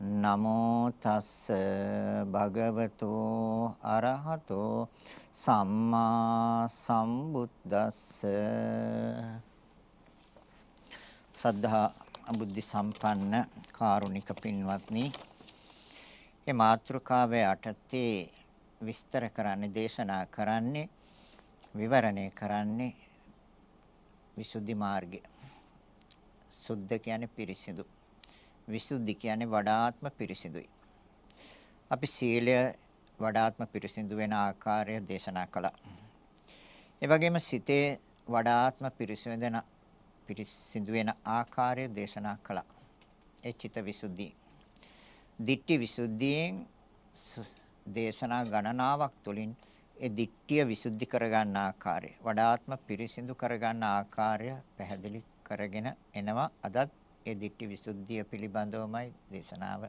නමෝ තස් භගවතු අරහතෝ සම්මා සම්බුද්දස්ස. සද්ධා බුද්ධ සම්පන්න කාරුණික පින්වත්නි මේ මාතෘකාවේ අටතේ විස්තර කරන්නේ දේශනා කරන්නේ විවරණය කරන්නේ විසුද්ධි මාර්ගය. සුද්ධ කියන්නේ පිරිසිදු. විසුද්ධි කියන්නේ වඩාත්ම පිරිසිදුයි. අපි සීලය වඩාත්ම පිරිසිදු වෙන ආකාරය දේශනා කළා. ඒ වගේම සිතේ වඩාත්ම පිරිසිදු වෙන පිරිසිදු වෙන ආකාරය දේශනා කළා. ඒ චිත්ත විසුද්ධි. දිට්ඨි විසුද්ධියෙන් දේශනා ගණනාවක් තුළින් ඒ දිට්ඨිය විසුද්ධි කරගන්න ආකාරය වඩාත්ම පිරිසිදු කරගන්න ආකාරය පැහැදිලි කරගෙන එනවා අදත් ඒ ditthi visuddhiය පිළිබඳවමයි දේශනාව.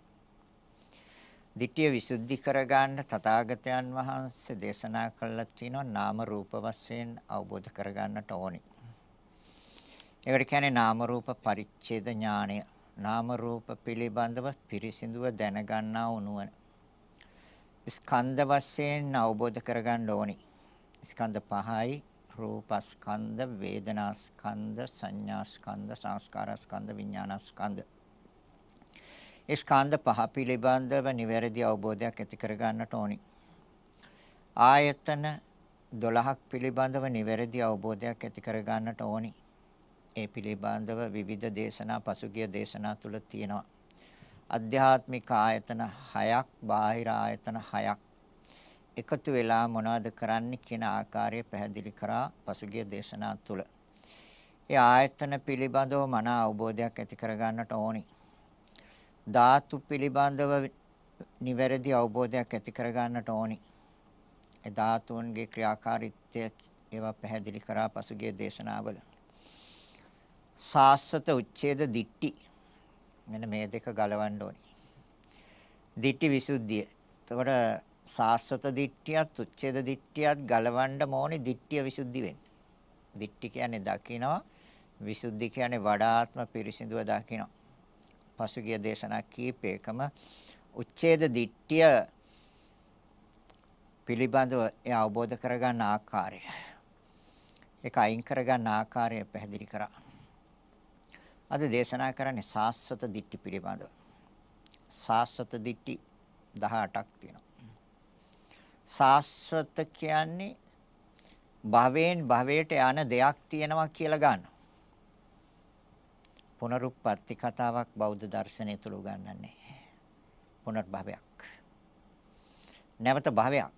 ditthිය විසුද්ධි කරගන්න තථාගතයන් වහන්සේ දේශනා කළා තියෙනවා නාම රූප වශයෙන් අවබෝධ කරගන්නට ඕනි. ඒකට කියන්නේ නාම රූප පරිච්ඡේද ඥාණය. නාම රූප පිළිබඳව පිරිසිදුව දැනගන්නා උනුවන. ස්කන්ධ වශයෙන් අවබෝධ කරගන්න ඕනි. ස්කන්ධ පහයි රූපස්කන්ධ, වේදනාස්කන්ධ, සංඥාස්කන්ධ, සංස්කාරස්කන්ධ, විඥානස්කන්ධ. ඒ ස්කන්ධ පහ පිළිබඳව නිවැරදි අවබෝධයක් ඇති කර ගන්නට ඕනි. ආයතන 12ක් පිළිබඳව නිවැරදි අවබෝධයක් ඇති කර ගන්නට ඕනි. ඒ පිළිබඳව විවිධ දේශනා පසුගිය දේශනා තුල තියෙනවා. අධ්‍යාත්මික ආයතන 6ක්, බාහිර ආයතන 6ක් එකතු වෙලා මොනවද කරන්න කියන ආකාරය පැහැදිලි කරා පසුගිය දේශනා තුළ. ඒ ආයතන පිළිබඳව මන අවබෝධයක් ඇති කරගන්නට ඕනි. ධාතු පිළිබඳව නිවැරදි අවබෝධයක් ඇති කරගන්නට ඕනි. ඒ ධාතුන්ගේ ක්‍රියාකාරීත්වය ඒවා පැහැදිලි කරා පසුගිය දේශනාවල. සාස්වත උච්ඡේද දිට්ටි මෙන්න මේ දෙක ගලවන්න ඕනි. දිට්ටි විසුද්ධිය. එතකොට සාස්වත දිට්ඨියත් උච්ඡේද දිට්ඨියත් ගලවන්න ඕනේ දිට්ඨිය විසුද්ධි වෙන්න. දිට්ඨි කියන්නේ දකිනවා විසුද්ධි කියන්නේ වඩාත්ම පිරිසිදුව දකිනවා. පසුගිය දේශනා කීපයකම උච්ඡේද දිට්ඨිය පිළිබඳව ඒ අවබෝධ කරගන්න ආකාරය. ඒක අයින් කරගන්න ආකාරය පැහැදිලි කරා. අද දේශනා කරන්නේ සාස්වත දිට්ඨි පිළිබඳව. සාස්වත දිට්ඨි 18ක් තියෙනවා. සාස්වත කියන්නේ භවයෙන් භවයට යන දෙයක් තියෙනවා කියලා ගන්නවා. පුනරුත්පත්ති කතාවක් බෞද්ධ දර්ශනය තුල උගන්වන්නේ. පුනර්භවයක්. නැවත භවයක්.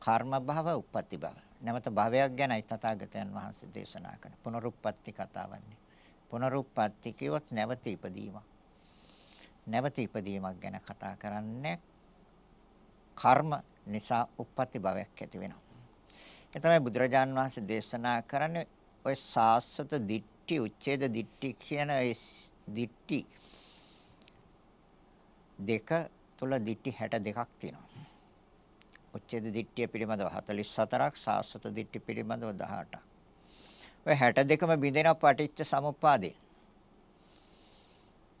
කර්ම භව, උප්පත්ති භව. නැවත භවයක් ගැනයි තථාගතයන් වහන්සේ දේශනා කරන පුනරුත්පත්ති කතාවන්නේ. පුනරුත්පත්ති කියවත් නැවත ඉපදීමක්. නැවත ඉපදීමක් ගැන කතා කරන්නේ කර්ම නිසා උප්පත්ති භවයක් ඇති වෙනවා. ඒ තමයි බුදුරජාන් වහන්සේ දේශනා කරන්නේ ඔය සාස්වත දිට්ඨි උච්ඡේද දිට්ඨි කියන ඒ දිට්ඨි දෙක තුල දිට්ඨි 62ක් තියෙනවා. උච්ඡේද දිට්ඨිය පිළිබඳව 44ක් සාස්වත දිට්ඨි පිළිබඳව 18ක්. ඔය 62ම බිඳෙන පටිච්ච සමුප්පාදේ.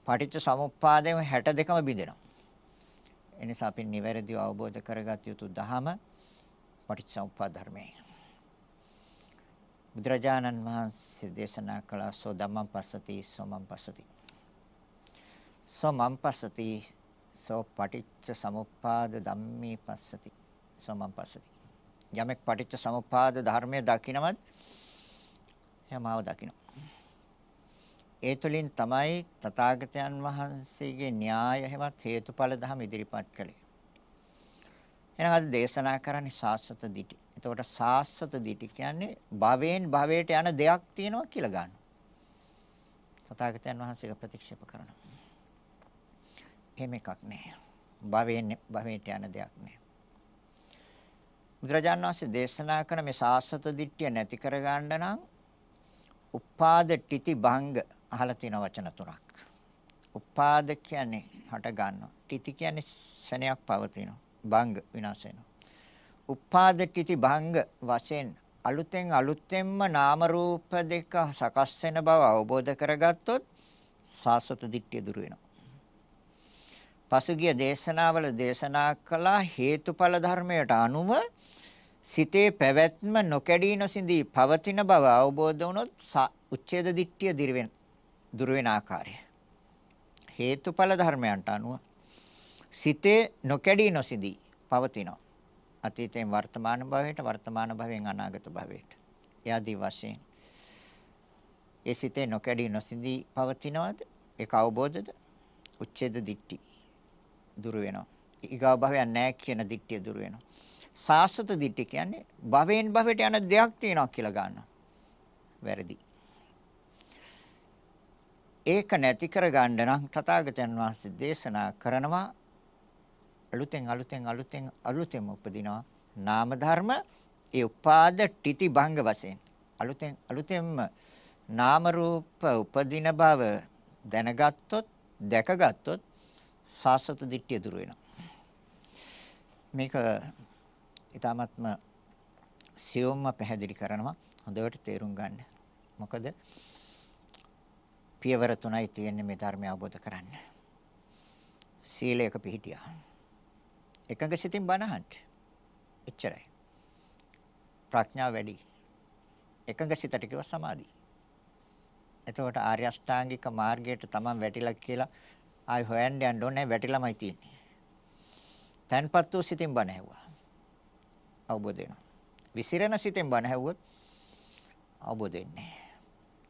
පටිච්ච සමුප්පාදයෙන් 62ම බිඳෙනවා. එනිසා අපි නිවැරදිව අවබෝධ කරගත යුතු ධහම පටිච්චසමුප්පාද ධර්මයයි. බුදුරජාණන් වහන්සේ දේශනා කළ සෝ ධම්මං පස්සති සෝමං පස්සති. සෝමං පස්සති සෝ පටිච්ච සමුප්පාද ධම්මේ පස්සති. සමම්පස්සති. යමෙක් පටිච්ච සමුප්පාද ධර්මයේ දකින්නවද? එයාමව දකිනවා. ඒ තුළින් තමයි තථාගතයන් වහන්සේගේ න්‍යාය හැවත් හේතුඵල ධම ඉදිරිපත් කළේ. එහෙනම් අද දේශනා කරන්නේ සාස්වත දිටි. එතකොට සාස්වත දිටි කියන්නේ භවයෙන් භවයට යන දෙයක් තියෙනවා කියලා ගන්න. තථාගතයන් වහන්සේක ප්‍රතික්ෂේප කරනවා. එහෙම එකක් නෑ. භවයෙන් භවයට යන දෙයක් නෑ. බුදුරජාණන් වහන්සේ දේශනා කරන මේ සාස්වත දිට්ඨිය නැති කරගන්න නම් උපාද ටිති භංග අහලා තියෙන වචන තුනක්. උපාද කියන්නේ හට ගන්නවා. ටිති කියන්නේ ශනයක් පවතිනවා. භංග විනාශ වෙනවා. උපාද ටිති භංග වශයෙන් අලුතෙන් අලුතෙන්ම නාම රූප දෙක සකස් වෙන බව අවබෝධ කරගත්තොත් සාස්වත දිට්ඨිය දුර වෙනවා. පසුගිය දේශනාවල දේශනා කළා හේතුඵල ධර්මයට අනුව සිතේ පැවැත්ම නොකැඩී නොසිඳී පවතින බව අවබෝධ වුණොත් උච්ඡේද දිට්ඨිය දිර වෙන දුර වෙන ආකාරය. හේතුඵල ධර්මයන්ට අනුව සිතේ නොකැඩී නොසිඳී පවතිනවා. අතීතයෙන් වර්තමාන භවයට වර්තමාන භවයෙන් අනාගත භවයට. එයාදී වශයෙන් ඒ සිතේ නොකැඩී නොසිඳී පවතිනවද? ඒක අවබෝධද? උච්ඡේද දිට්ඨි දුර වෙනවා. ඊගාව භවයක් නැහැ කියන දිට්ඨිය දුර වෙනවා. සාස්වත දිට්ඨි කියන්නේ භවෙන් භවයට යන දෙයක් තියෙනවා කියලා ගන්නවා. වැරදි. ඒක නැති කර ගන්න නම් තථාගතයන් වහන්සේ දේශනා කරනවා. අලුතෙන් අලුතෙන් අලුතෙන් අලුතෙන් උපදිනවා නාම ධර්ම. ඒ උපාද ටිති භංග වශයෙන්. අලුතෙන් අලුතෙන්ම නාම රූප උපදින බව දැනගත්තොත් දැකගත්තොත් සාස්වත දිට්ඨිය දුර වෙනවා. මේක ඊ타මත්ම සියොම්ම පැහැදිලි කරනවා. හොඳට තේරුම් ගන්න. මොකද පියවර තුනයි තියෙන්නේ මේ ධර්මය අවබෝධ කරන්න. සීලයක පිහිටියා. එකඟ සිතින් බණහන්න. එච්චරයි. ප්‍රඥාව වැඩි. එකඟ සිතට කිව්ව සමාධි. එතකොට ආර්ය අෂ්ටාංගික මාර්ගයට තමන් වැටිලා කියලා ආයි හොයන්න යන්න ඕනේ වැටිලාමයි තියෙන්නේ. තන්පත් වූ සිතින් බණ ඇහුවා. අවබෝධ වෙනවා. විසිරෙන සිතෙන් බණ ඇහුවොත් අවබෝධ වෙන්නේ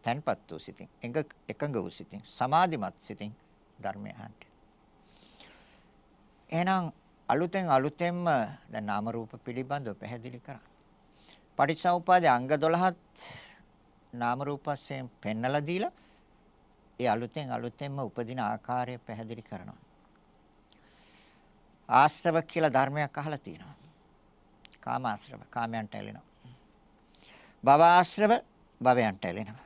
තන්පත් වූ සිතින් එකඟ වූ සිතින් සමාධිමත් සිතින් ධර්මය අහන්න. එහෙනම් අලුතෙන් අලුතෙන්ම දැන් නාම රූප පිළිබඳව පැහැදිලි කරා. පටිච්චසමුප්පාදේ අංග 12ත් නාම රූපයෙන් පෙන්නලා දීලා ඒ අලුතෙන් අලුතෙන්ම උපදින ආකාරය පැහැදිලි කරනවා. ආශ්‍රව කියලා ධර්මයක් අහලා තියෙනවා. කාමාශ්‍රව කාමයන්ට ඇලෙනවා. භවආශ්‍රව භවයන්ට ඇලෙනවා.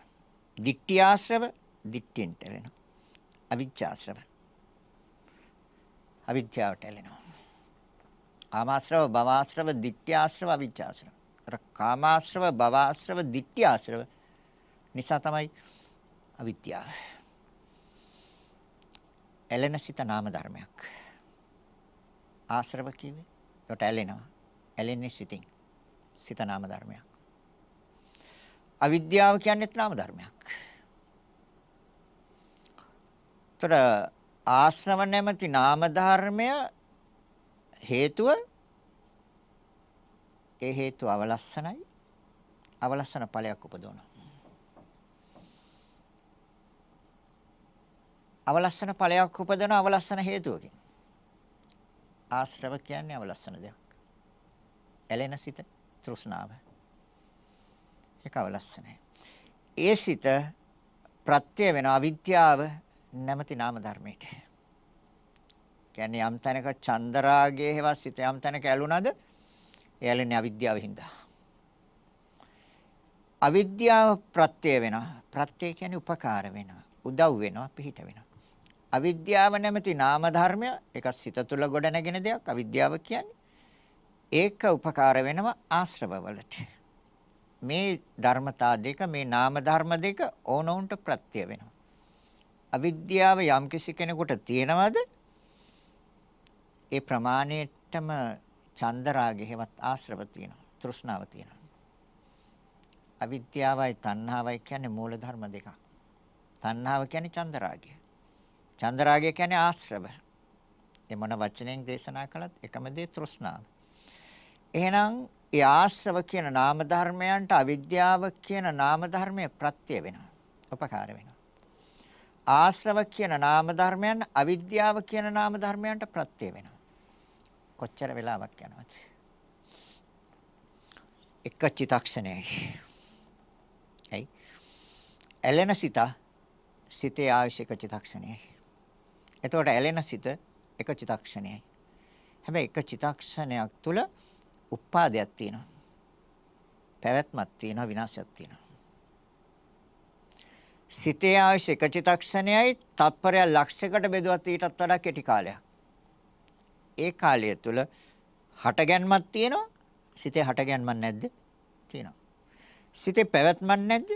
දික්ඨියාශ්‍රව දික්ඨියන්ට ඇලෙනවා. අවිජ්ජාශ්‍රව අවිජ්ජාවට ඇලෙනවා. කාමාශ්‍රව භවආශ්‍රව දික්ඨියාශ්‍රව අවිජ්ජාශ්‍රව. අර කාමාශ්‍රව භවආශ්‍රව දික්ඨියාශ්‍රව නිසා තමයි අවිද්‍යාව. ඇලෙන සිත නාම ධර්මයක්. ආශ්‍රව කිව්වේ. ඒකට ඇලෙනවා. ඇලෙන්නේ සිතින්. සිත නාම ධර්මයක්. අවිද්‍යාව කියන්නේත් නාම ධර්මයක්. ତර ආශ්‍රව නැමැති නාම ධර්මය හේතුව ඒ හේතුව අවලස්සනයි අවලස්සන ඵලයක් උපදවනවා. අවලස්සන ඵලයක් උපදවන අවලස්සන හේතුවකින්. ආශ්‍රව කියන්නේ අවලස්සන දෙයක්. ඇලෙන සිත තෘෂ්ණාව. ඒක අවලස්සනයි. ඒ සිත ප්‍රත්‍ය වෙන අවිද්‍යාව නැමැති නාම ධර්මයක. කියන්නේ යම් තැනක චන්දරාගයේ හේවත් සිත යම් තැනක ඇලුනද එයලන්නේ අවිද්‍යාව හින්දා. අවිද්‍යාව ප්‍රත්‍ය වෙනවා. ප්‍රත්‍ය කියන්නේ උපකාර වෙනවා. උදව් වෙනවා, පිහිට වෙනවා. අවිද්‍යාව නැමැති නාම ධර්මය ඒක සිත තුළ ගොඩනැගෙන දෙයක් අවිද්‍යාව කියන්නේ. ඒක උපකාර වෙනවා ආශ්‍රවවලට. මේ ධර්මතා දෙක මේ නාම ධර්ම දෙක ඕනොවුන්ට ප්‍රත්‍ය වෙනවා. අවිද්‍යාව යම් කිසි කෙනෙකුට තියෙනවද? ඒ ප්‍රමාණයටම චන්දරාගය හේවත් ආශ්‍රව තියෙනවා. තෘෂ්ණාව තියෙනවා. අවිද්‍යාවයි තණ්හාවයි කියන්නේ මූල ධර්ම දෙකක්. තණ්හාව කියන්නේ චන්දරාගය. චන්දරාගය කියන්නේ ආශ්‍රව. ඒ මොන වචනෙන් දේශනා කළත් එකම දේ තෘෂ්ණාව. එහෙනම් ඒ ආශ්‍රව කියන නාම ධර්මයන්ට අවිද්‍යාව කියන නාම ධර්මය ප්‍රත්‍ය වෙනවා. උපකාර වෙනවා. ආශ්‍රව කියන නාම ධර්මයන් අවිද්‍යාව කියන නාම ධර්මයන්ට ප්‍රත්‍ය වෙනවා. කොච්චර වෙලාවක් යනවද? එක චිතක්ෂණයයි. හයි. ඇලෙන සිත සිතේ ආයශික චිතක්ෂණයයි. එතකොට ඇලෙන සිත එක චිතක්ෂණයයි. හැබැයි එක චිතක්ෂණයක් තුල උපාදයක් තියෙනවා. පැවැත්මක් තියෙනවා විනාශයක් තියෙනවා. සිතේ අවශ්‍ය එක චිතක්ෂණයයි තත්පරය ලක්ෂයකට බෙදුවත් ඊටත් වඩා කෙටි කාලයක්. ඒ කාලය තුල හටගැන්මක් තියෙනවා. සිතේ හටගැන්මක් නැද්ද? තියෙනවා. සිතේ පැවැත්මක් නැද්ද?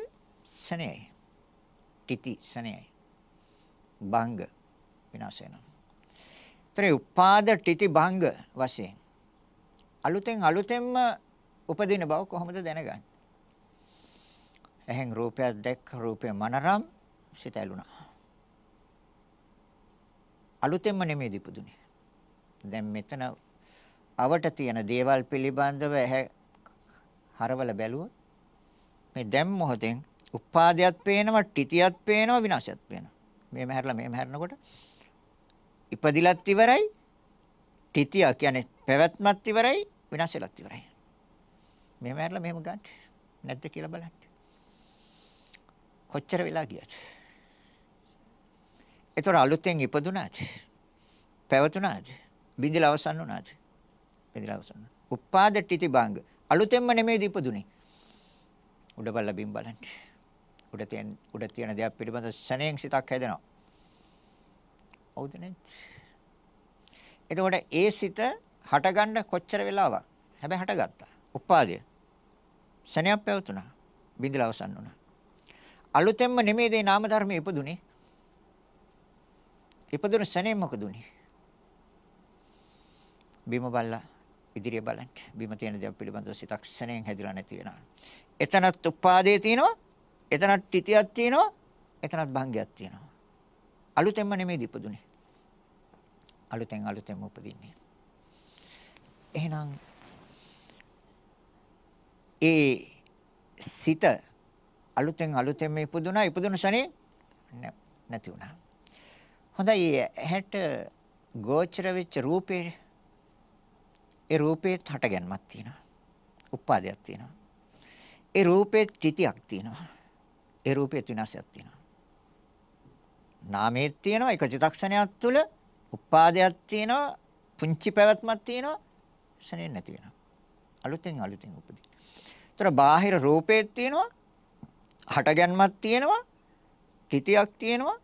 ශනේයි. titi ශනේයි. භංග විනාශ වෙනවා. ඒතරේ උපාද titi භංග වශයෙන් අලුතෙන් අලුතෙන්ම උපදින බව කොහොමද දැනගන්නේ? එහෙන් රූපයක් දැක්ක රූපය මනරම් සිත ඇලුනා. අලුතෙන්ම නෙමෙයි දිපුදුනේ. දැන් මෙතන අවට තියෙන දේවල් පිළිබඳව ඇහැ හරවල බැලුවොත් මේ දැන් මොහොතෙන් උපාදයක් පේනවා, ටිතියක් පේනවා, විනාශයක් පේනවා. මේ මහැරලා මේ මහැරනකොට ඉපදිලත් ඉවරයි, ටිතිය කියන්නේ පැවැත්මත් ඉවරයි, විනාශ වෙලත් ඉවරයි. මෙහෙම ඇරලා මෙහෙම ගන්න. නැද්ද කියලා බලන්න. කොච්චර වෙලා ගියද? ඒතර අලුතෙන් ඉපදුනාද? පැවතුනාද? බින්දලා අවසන් වුණාද? බින්දලා අවසන්. උපාද ටිති බංග. අලුතෙන්ම නෙමෙයි ඉපදුනේ. උඩ බලලා බිම් බලන්න. උඩ තියෙන උඩ තියෙන දේවල් පිළිබඳ ශණයෙන් සිතක් හැදෙනවා. හවුද නැත්? එතකොට ඒ සිත හටගන්න කොච්චර වෙලාවක්? හැබැයි හටගත්තා. උපාදය. ශණයක් පැවතුණා. බිඳලා අවසන් වුණා. අලුතෙන්ම නෙමෙයි මේ නාම ධර්මයේ ඉපදුනේ. ඉපදුන ශණේ මොකද උනේ? බිම බල්ලා ඉදිරිය බලන්න. බිම තියෙන දේ පිළිබඳව සිතක් ශණයෙන් හැදිලා නැති වෙනවා. එතනත් උපාදේ තියෙනවා. එතනත් ටිතියක් තියෙනවා. එතනත් භංගයක් තියෙනවා. අලුතෙන්ම නෙමෙයි ඉපදුනේ. අලුතෙන් අලුතෙන්ම උපදින්නේ. එහෙනම් ඒ සිත අලුතෙන් අලුතෙන් මේ ඉපදුනා ඉපදුන ශනේ නැති වුණා. හොඳයි ඇහැට ගෝචර වෙච්ච රූපේ ඒ රූපේ හටගන්මක් තියෙනවා. උපාදයක් තියෙනවා. ඒ රූපේ තිතියක් තියෙනවා. ඒ රූපේ විනාශයක් තියෙනවා. නාමයේ තියෙනවා එක චිතක්ෂණයක් තුළ උපාදයක් තියෙනවා පුංචි පැවැත්මක් තියෙනවා ශනේ නැති වෙනවා. අලුතෙන් අලුතෙන් උපදින. ඒතර බාහිර රූපේත් තියෙනවා, හටගන්මක් තියෙනවා, තිතියක් තියෙනවා,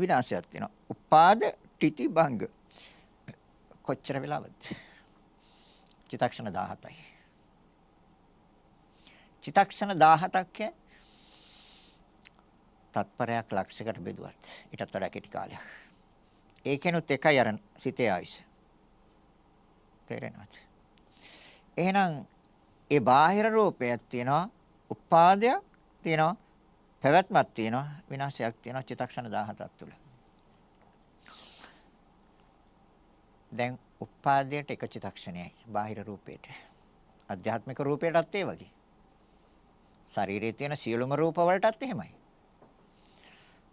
විනාශයක් තියෙනවා. උපාද තිති භංග. කොච්චර වෙලාවද? චිතක්ෂණ 17යි. චිතක්ෂණ 17ක් තත්පරයක් ලක්ෂයකට බෙදුවත් ඊටත් වඩා කෙටි කාලයක්. ඒකෙනුත් එකයි අර සිතේ ආයුෂ. තේරෙනවද? එහෙනම් ඒ බාහිර රූපයක් තියෙනවා, උපාදයක් තියෙනවා, පැවැත්මක් තියෙනවා, විනාශයක් තියෙනවා චිත්තක්ෂණ 17ක් තුල. දැන් උපාදයට එක චිත්තක්ෂණයයි බාහිර රූපේට. අධ්‍යාත්මික රූපයටත් ඒ වගේ. ශරීරයේ තියෙන සියලුම රූප වලටත් එහෙමයි.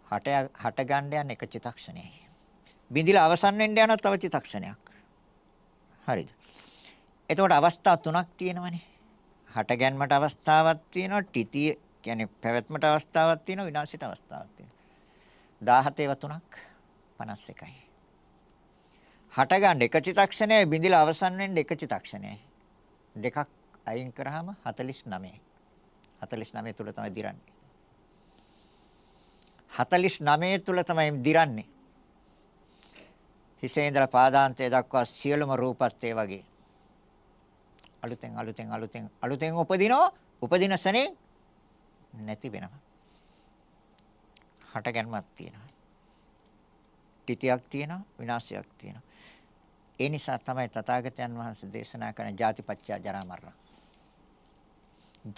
හට හට ගන්න යන එක චිත්තක්ෂණයයි. බිඳිලා අවසන් වෙන්න යන තව චිත්තක්ෂණයක්. හරිද? එතකොට අවස්ථා තුනක් තියෙනවනේ. හටගැන්මට අවස්ථාවක් තියෙනවා, ටිතිය කියන්නේ පැවැත්මට අවස්ථාවක් තියෙනවා, විනාශයට අවස්ථාවක් තියෙනවා. 17 ඒවා තුනක් 51යි. හටගන්න එක චිතක්ෂණයයි බිඳිලා අවසන් වෙන්න එක චිතක්ෂණයයි. දෙකක් අයින් කරාම 49යි. 49 තුල තමයි දිරන්නේ. 49 තුල තමයි දිරන්නේ. හිසේ ඉඳලා පාදාන්තය දක්වා සියලුම රූපත් ඒ වගේ. අලුතෙන් අලුතෙන් අලුතෙන් අලුතෙන් උපදිනවා උපදින සනේ නැති වෙනවා. හටගන්මක් තියෙනවා. තිතියක් තියෙනවා විනාශයක් තියෙනවා. ඒ නිසා තමයි තථාගතයන් වහන්සේ දේශනා කරන ජාතිපච්චය ජරා මරණ.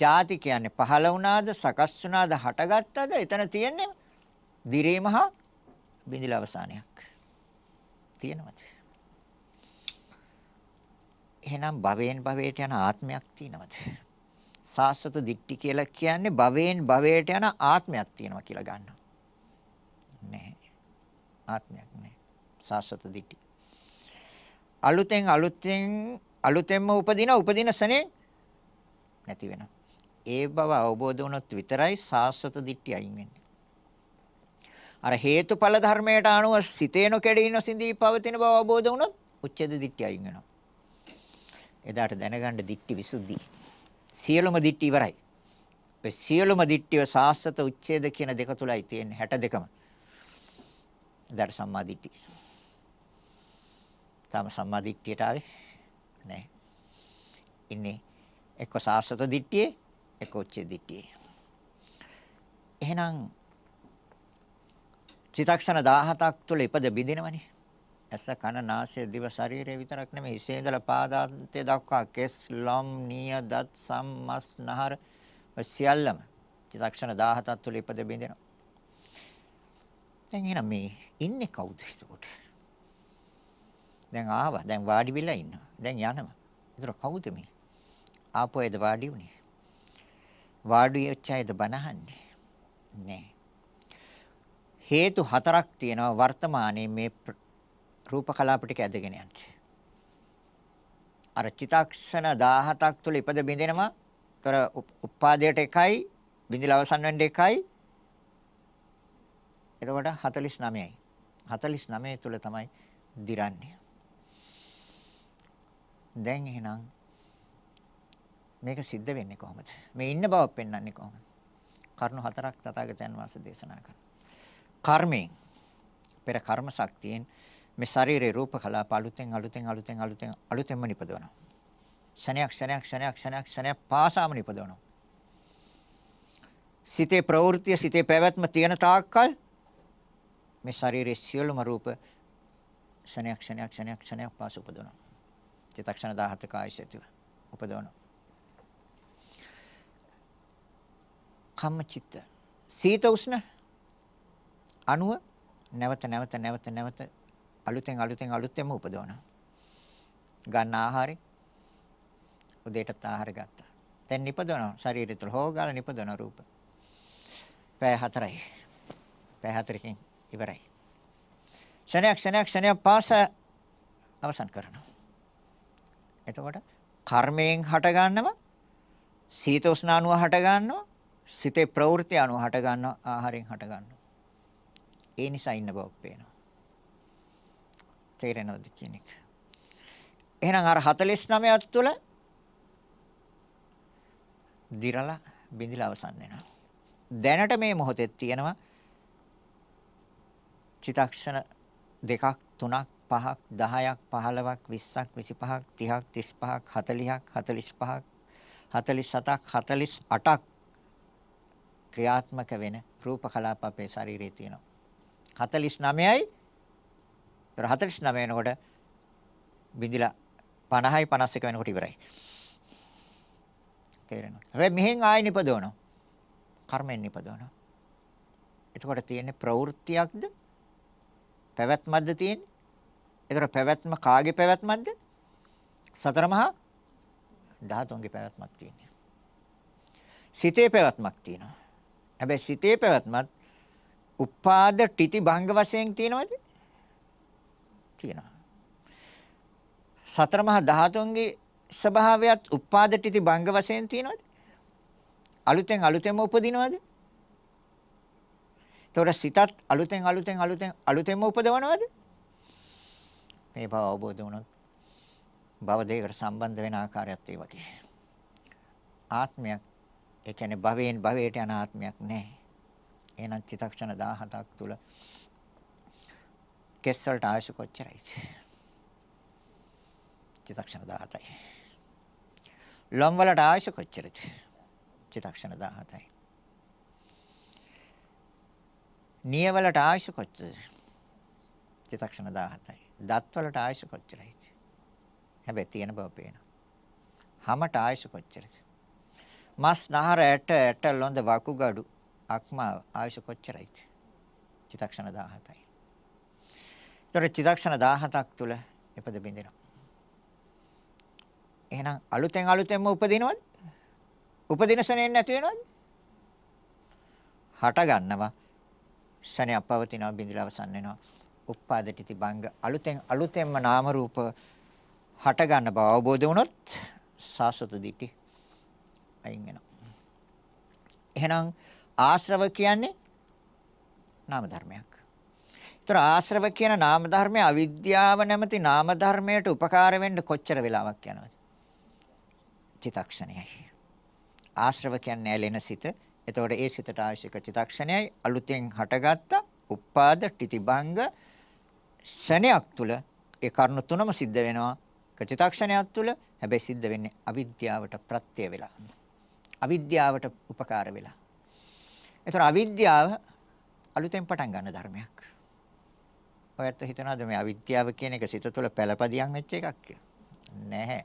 ජාති කියන්නේ පහළ වුණාද සකස් වුණාද හටගත්තද එතන තියෙන්නේ දිරීම හා බිඳිලා අවසානයක්. තියෙනවද? එහෙනම් භවයෙන් භවයට යන ආත්මයක් තියෙනවද? සාස්වත දිට්ටි කියලා කියන්නේ භවයෙන් භවයට යන ආත්මයක් තියෙනවා කියලා ගන්නවා. නැහැ. ආත්මයක් නැහැ. සාස්වත දිට්ටි. අලුතෙන් අලුතෙන් අලුතෙන්ම උපදින උපදින සනේ නැති වෙනවා. ඒ බව අවබෝධ වුණොත් විතරයි සාස්වත දිට්ටි අයින් වෙන්නේ. අර හේතුඵල ධර්මයට අනුව සිතේ නොකැඩී නොසිඳී පවතින බව අවබෝධ වුණොත් උච්ඡේද දිට්ටි අයින් වෙනවා. එදාට දැනගන්න දිට්ටි විසුද්ධි. සියලුම දිට්ටි ඉවරයි. ඔය සියලුම දිට්ටිය සාස්වත උච්ඡේද කියන දෙක තුලයි තියෙන්නේ 62ම. එදාට සම්මා දිට්ටි. තාම සම්මා දිට්ඨියට ආවේ නැහැ. ඉන්නේ එක්ක සාස්වත දිට්ඨියේ එක්ක උච්චේ දිට්ඨියේ. එහෙනම් චිතක්ෂණ 17ක් තුළ ඉපද බිඳිනවනේ. ඇස කන නාසය දිව ශරීරය විතරක් නෙමෙයි ඉසේ ඉඳලා පාදාන්තය දක්වා කෙස් ලොම් නිය දත් සම් මස් නහර සියල්ලම චිතක්ෂණ 17ක් තුළ ඉපද බිඳිනවා. දැන් එහෙනම් මේ ඉන්නේ කවුද එතකොට? දැන් ආවා. දැන් වාඩි වෙලා ඉන්නවා. දැන් යනවා. ඒතර කවුද මේ? ආපු අයද වාඩි උනේ? වාඩි වෙච්ච අයද බනහන්නේ? නෑ. හේතු හතරක් තියෙනවා වර්තමානයේ මේ රූප කලාප ටික ඇදගෙන යන්න. අර චිතාක්ෂණ 17ක් තුල ඉපද බින්දෙනවා. ତොර උපාදයට එකයි, බින්දලා අවසන් වෙන්න එකයි. එතකොට 49යි. 49 තුල තමයි දිරන්නේ. දැන් එහෙනම් මේක සිද්ධ වෙන්නේ කොහොමද? මේ ඉන්න බව පෙන්වන්නේ කොහොමද? කරුණු හතරක් තථාගතයන් වහන්සේ දේශනා කරනවා. කර්මයෙන් පෙර කර්ම ශක්තියෙන් මේ ශරීරේ රූප කලාප අලුතෙන් අලුතෙන් අලුතෙන් අලුතෙන් අලුතෙන්ම නිපදවනවා. ක්ෂණයක් ක්ෂණයක් ක්ෂණයක් ක්ෂණයක් ක්ෂණයක් පාසාම නිපදවනවා. සිතේ ප්‍රවෘත්ති සිතේ පැවැත්ම තියෙන තාක්කල් මේ ශරීරයේ සියලුම රූප ක්ෂණයක් ක්ෂණයක් ක්ෂණයක් ක්ෂණයක් පාස උපදවනවා. චිත්තක්ෂණ 17ක ආයශතිව උපදවනවා. කම්ම චිත්ත සීත උෂ්ණ අණුව නැවත නැවත නැවත නැවත අලුතෙන් අලුතෙන් අලුතෙන්ම උපදවනවා. ගන්න ආහාරේ උදේටත් ආහාර ගත්තා. දැන් නිපදවනවා ශරීරය තුළ හොගාල නිපදවන රූප. පැය හතරයි. පැය හතරකින් ඉවරයි. ක්ෂණයක් ක්ෂණයක් ක්ෂණයක් පාස අවසන් කරනවා. එතකොට කර්මයෙන් හට ගන්නව සීත උෂ්ණ අණුව හට ගන්නවා සිතේ ප්‍රවෘත්ති අණුව හට ගන්නවා ආහාරයෙන් හට ගන්නවා ඒ නිසා ඉන්න බව පේනවා. තේරෙනවද කියන එක? එහෙනම් අර 49ක් තුළ දිරලා බිඳිලා අවසන් වෙනවා. දැනට මේ මොහොතේ තියෙනවා චිතක්ෂණ දෙකක් තුනක් 5ක් 10ක් 15ක් 20ක් 25ක් 30ක් 35ක් 40ක් 45ක් 47ක් 48ක් ක්‍රියාත්මක වෙන රූප කලාප අපේ ශරීරයේ තියෙනවා. 49යි 49 වෙනකොට බිඳිලා 50යි 51 වෙනකොට ඉවරයි. තේරෙනවද? හැබැයි මෙහෙන් ආයෙ නිපදවනවා. කර්මෙන් නිපදවනවා. එතකොට තියෙන්නේ ප්‍රවෘත්තියක්ද? පැවැත්මක්ද තියෙන්නේ? ඒතර පැවැත්ම කාගේ පැවැත්මක්ද? සතර මහා ධාතුන්ගේ පැවැත්මක් තියෙනවා. සිතේ පැවැත්මක් තියෙනවා. හැබැයි සිතේ පැවැත්මත් උපාද ටිති භංග වශයෙන් තියෙනවද? තියෙනවා. සතර මහා ධාතුන්ගේ ස්වභාවයත් උපාද ටිති භංග වශයෙන් තියෙනවද? අලුතෙන් අලුතෙන්ම උපදිනවද? ඒතොර සිතත් අලුතෙන් අලුතෙන් අලුතෙන් අලුතෙන්ම උපදවනවද? මේ බව අවබෝධ වුණොත් භව දෙයකට සම්බන්ධ වෙන ආකාරයත් ඒ වගේ. ආත්මයක් ඒ කියන්නේ භවයෙන් භවයට යන ආත්මයක් නැහැ. එහෙනම් චිතක්ෂණ 17ක් තුල කෙස් වලට ආයුෂ කොච්චරයිද? චිතක්ෂණ 17යි. ලොම් වලට ආයුෂ කොච්චරද? චිතක්ෂණ 17යි. නිය වලට ආයුෂ කොච්චරද? චිතක්ෂණ 17යි. දත් වලට ආයුෂ කොච්චරයිද? හැබැයි තියෙන බව පේනවා. හැමට ආයුෂ කොච්චරද? මස් නහර ඇට ඇට ලොඳ වකුගඩු අක්මා ආයුෂ කොච්චරයිද? චිතක්ෂණ 17යි. ඒතර චිතක්ෂණ 17ක් තුල එපද බින්දිනවා. එහෙනම් අලුතෙන් අලුතෙන්ම උපදිනවද? උපදින ශනේ නැති වෙනවද? හට ගන්නවා. ශනේ අපවතිනවා බිඳිලා අවසන් වෙනවා. උප්පාදිතී බංග අලුතෙන් අලුතෙන්ම නාම රූප හට ගන්න බව අවබෝධ වුණොත් සාසත දිටි අයින් වෙනවා. එහෙනම් ආශ්‍රව කියන්නේ නාම ධර්මයක්. ඒතර ආශ්‍රව කියන නාම ධර්මය අවිද්‍යාව නැමැති නාම ධර්මයට උපකාර වෙන්න කොච්චර වෙලාවක් යනවද? චිතක්ෂණයයි. ආශ්‍රව කියන්නේ ඇලෙන සිත. එතකොට ඒ සිතට අවශ්‍යක චිතක්ෂණයයි අලුතෙන් හටගත්ත උපාද ටිතිබංග ශණයක් තුල ඒ කරුණු තුනම සිද්ධ වෙනවා. චිතක්ෂණයක් තුල හැබැයි සිද්ධ වෙන්නේ අවිද්‍යාවට ප්‍රත්‍ය වෙලා. අවිද්‍යාවට උපකාර වෙලා. ඒතර අවිද්‍යාව අලුතෙන් පටන් ගන්න ධර්මයක්. ඔයත් හිතනවාද මේ අවිද්‍යාව කියන එක සිත තුළ පළපදියම් වෙච්ච එකක් කියලා? නැහැ.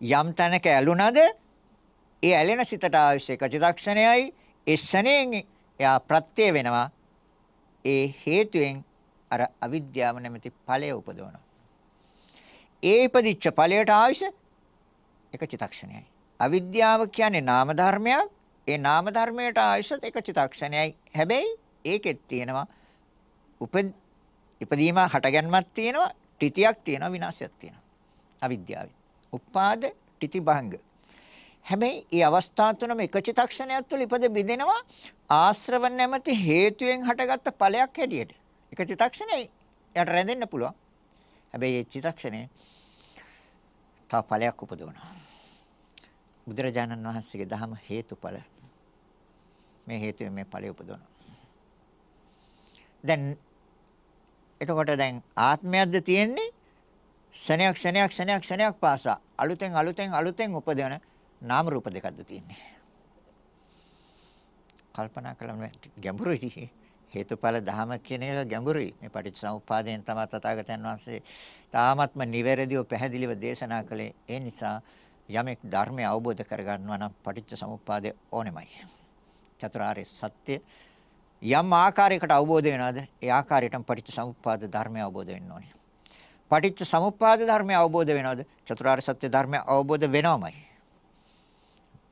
යම් තැනක ඇලුනද ඒ ඇලෙන සිතට අවශ්‍ය චිත්තක්ෂණයයි ඒ ශණයෙන් එයා ප්‍රත්‍ය වෙනවා. ඒ හේතුවෙන් අර අවිද්‍යාව නැමැති ඵලය උපදවනවා. ඒ ඉපදිච්ච ඵලයට අවශ්‍ය එක චිත්තක්ෂණයයි. අවිද්‍යාව කියන්නේ නාම ධර්මයක්. ඒ නාම ධර්මයට අවශ්‍ය එක චිත්තක්ෂණයයි. හැබැයි ඒකෙත් තියෙනවා උප ඉපදීම හටගන්මක් තියෙනවා, ත්‍ිතියක් තියෙනවා, විනාශයක් තියෙනවා. අවිද්‍යාවෙන්. උපාද ත්‍ිති භංග. හැබැයි මේ අවස්ථා තුනම එක චිත්තක්ෂණයක් තුළ ඉපද බිඳෙනවා ආශ්‍රව නැමැති හේතුයෙන් හටගත්ත ඵලයක් හැටියට. එක චිත්තක්ෂණේ යට රැඳෙන්න පුළුවන්. හැබැයි මේ චිත්තක්ෂණේ තව ඵලයක් උපදවනවා. බුදුරජාණන් වහන්සේගේ දහම හේතුඵල. මේ හේතුවෙන් මේ ඵලය උපදවනවා. දැන් එතකොට දැන් ආත්මයක්ද තියෙන්නේ ක්ෂණයක් ක්ෂණයක් ක්ෂණයක් ක්ෂණයක් පාසා අලුතෙන් අලුතෙන් අලුතෙන් උපදවන නාම රූප දෙකක්ද තියෙන්නේ. කල්පනා කළම ගැඹුරුයි හේතුඵල ධහම කියන එක ගැඹුරුයි. මේ පටිච්චසමුප්පාදයෙන් තමයි තථාගතයන් වහන්සේ තාමත්ම නිවැරදිව පැහැදිලිව දේශනා කළේ. ඒ නිසා යමෙක් ධර්මය අවබෝධ කරගන්නවා නම් පටිච්චසමුප්පාදය ඕනෙමයි. චතුරාර්ය සත්‍ය යම් ආකාරයකට අවබෝධ වෙනවද? ඒ ආකාරයටම පටිච්චසමුප්පාද ධර්මය අවබෝධ වෙන්න ඕනේ. පටිච්චසමුප්පාද ධර්මය අවබෝධ වෙනවද? චතුරාර්ය සත්‍ය ධර්මය අවබෝධ වෙනවමයි.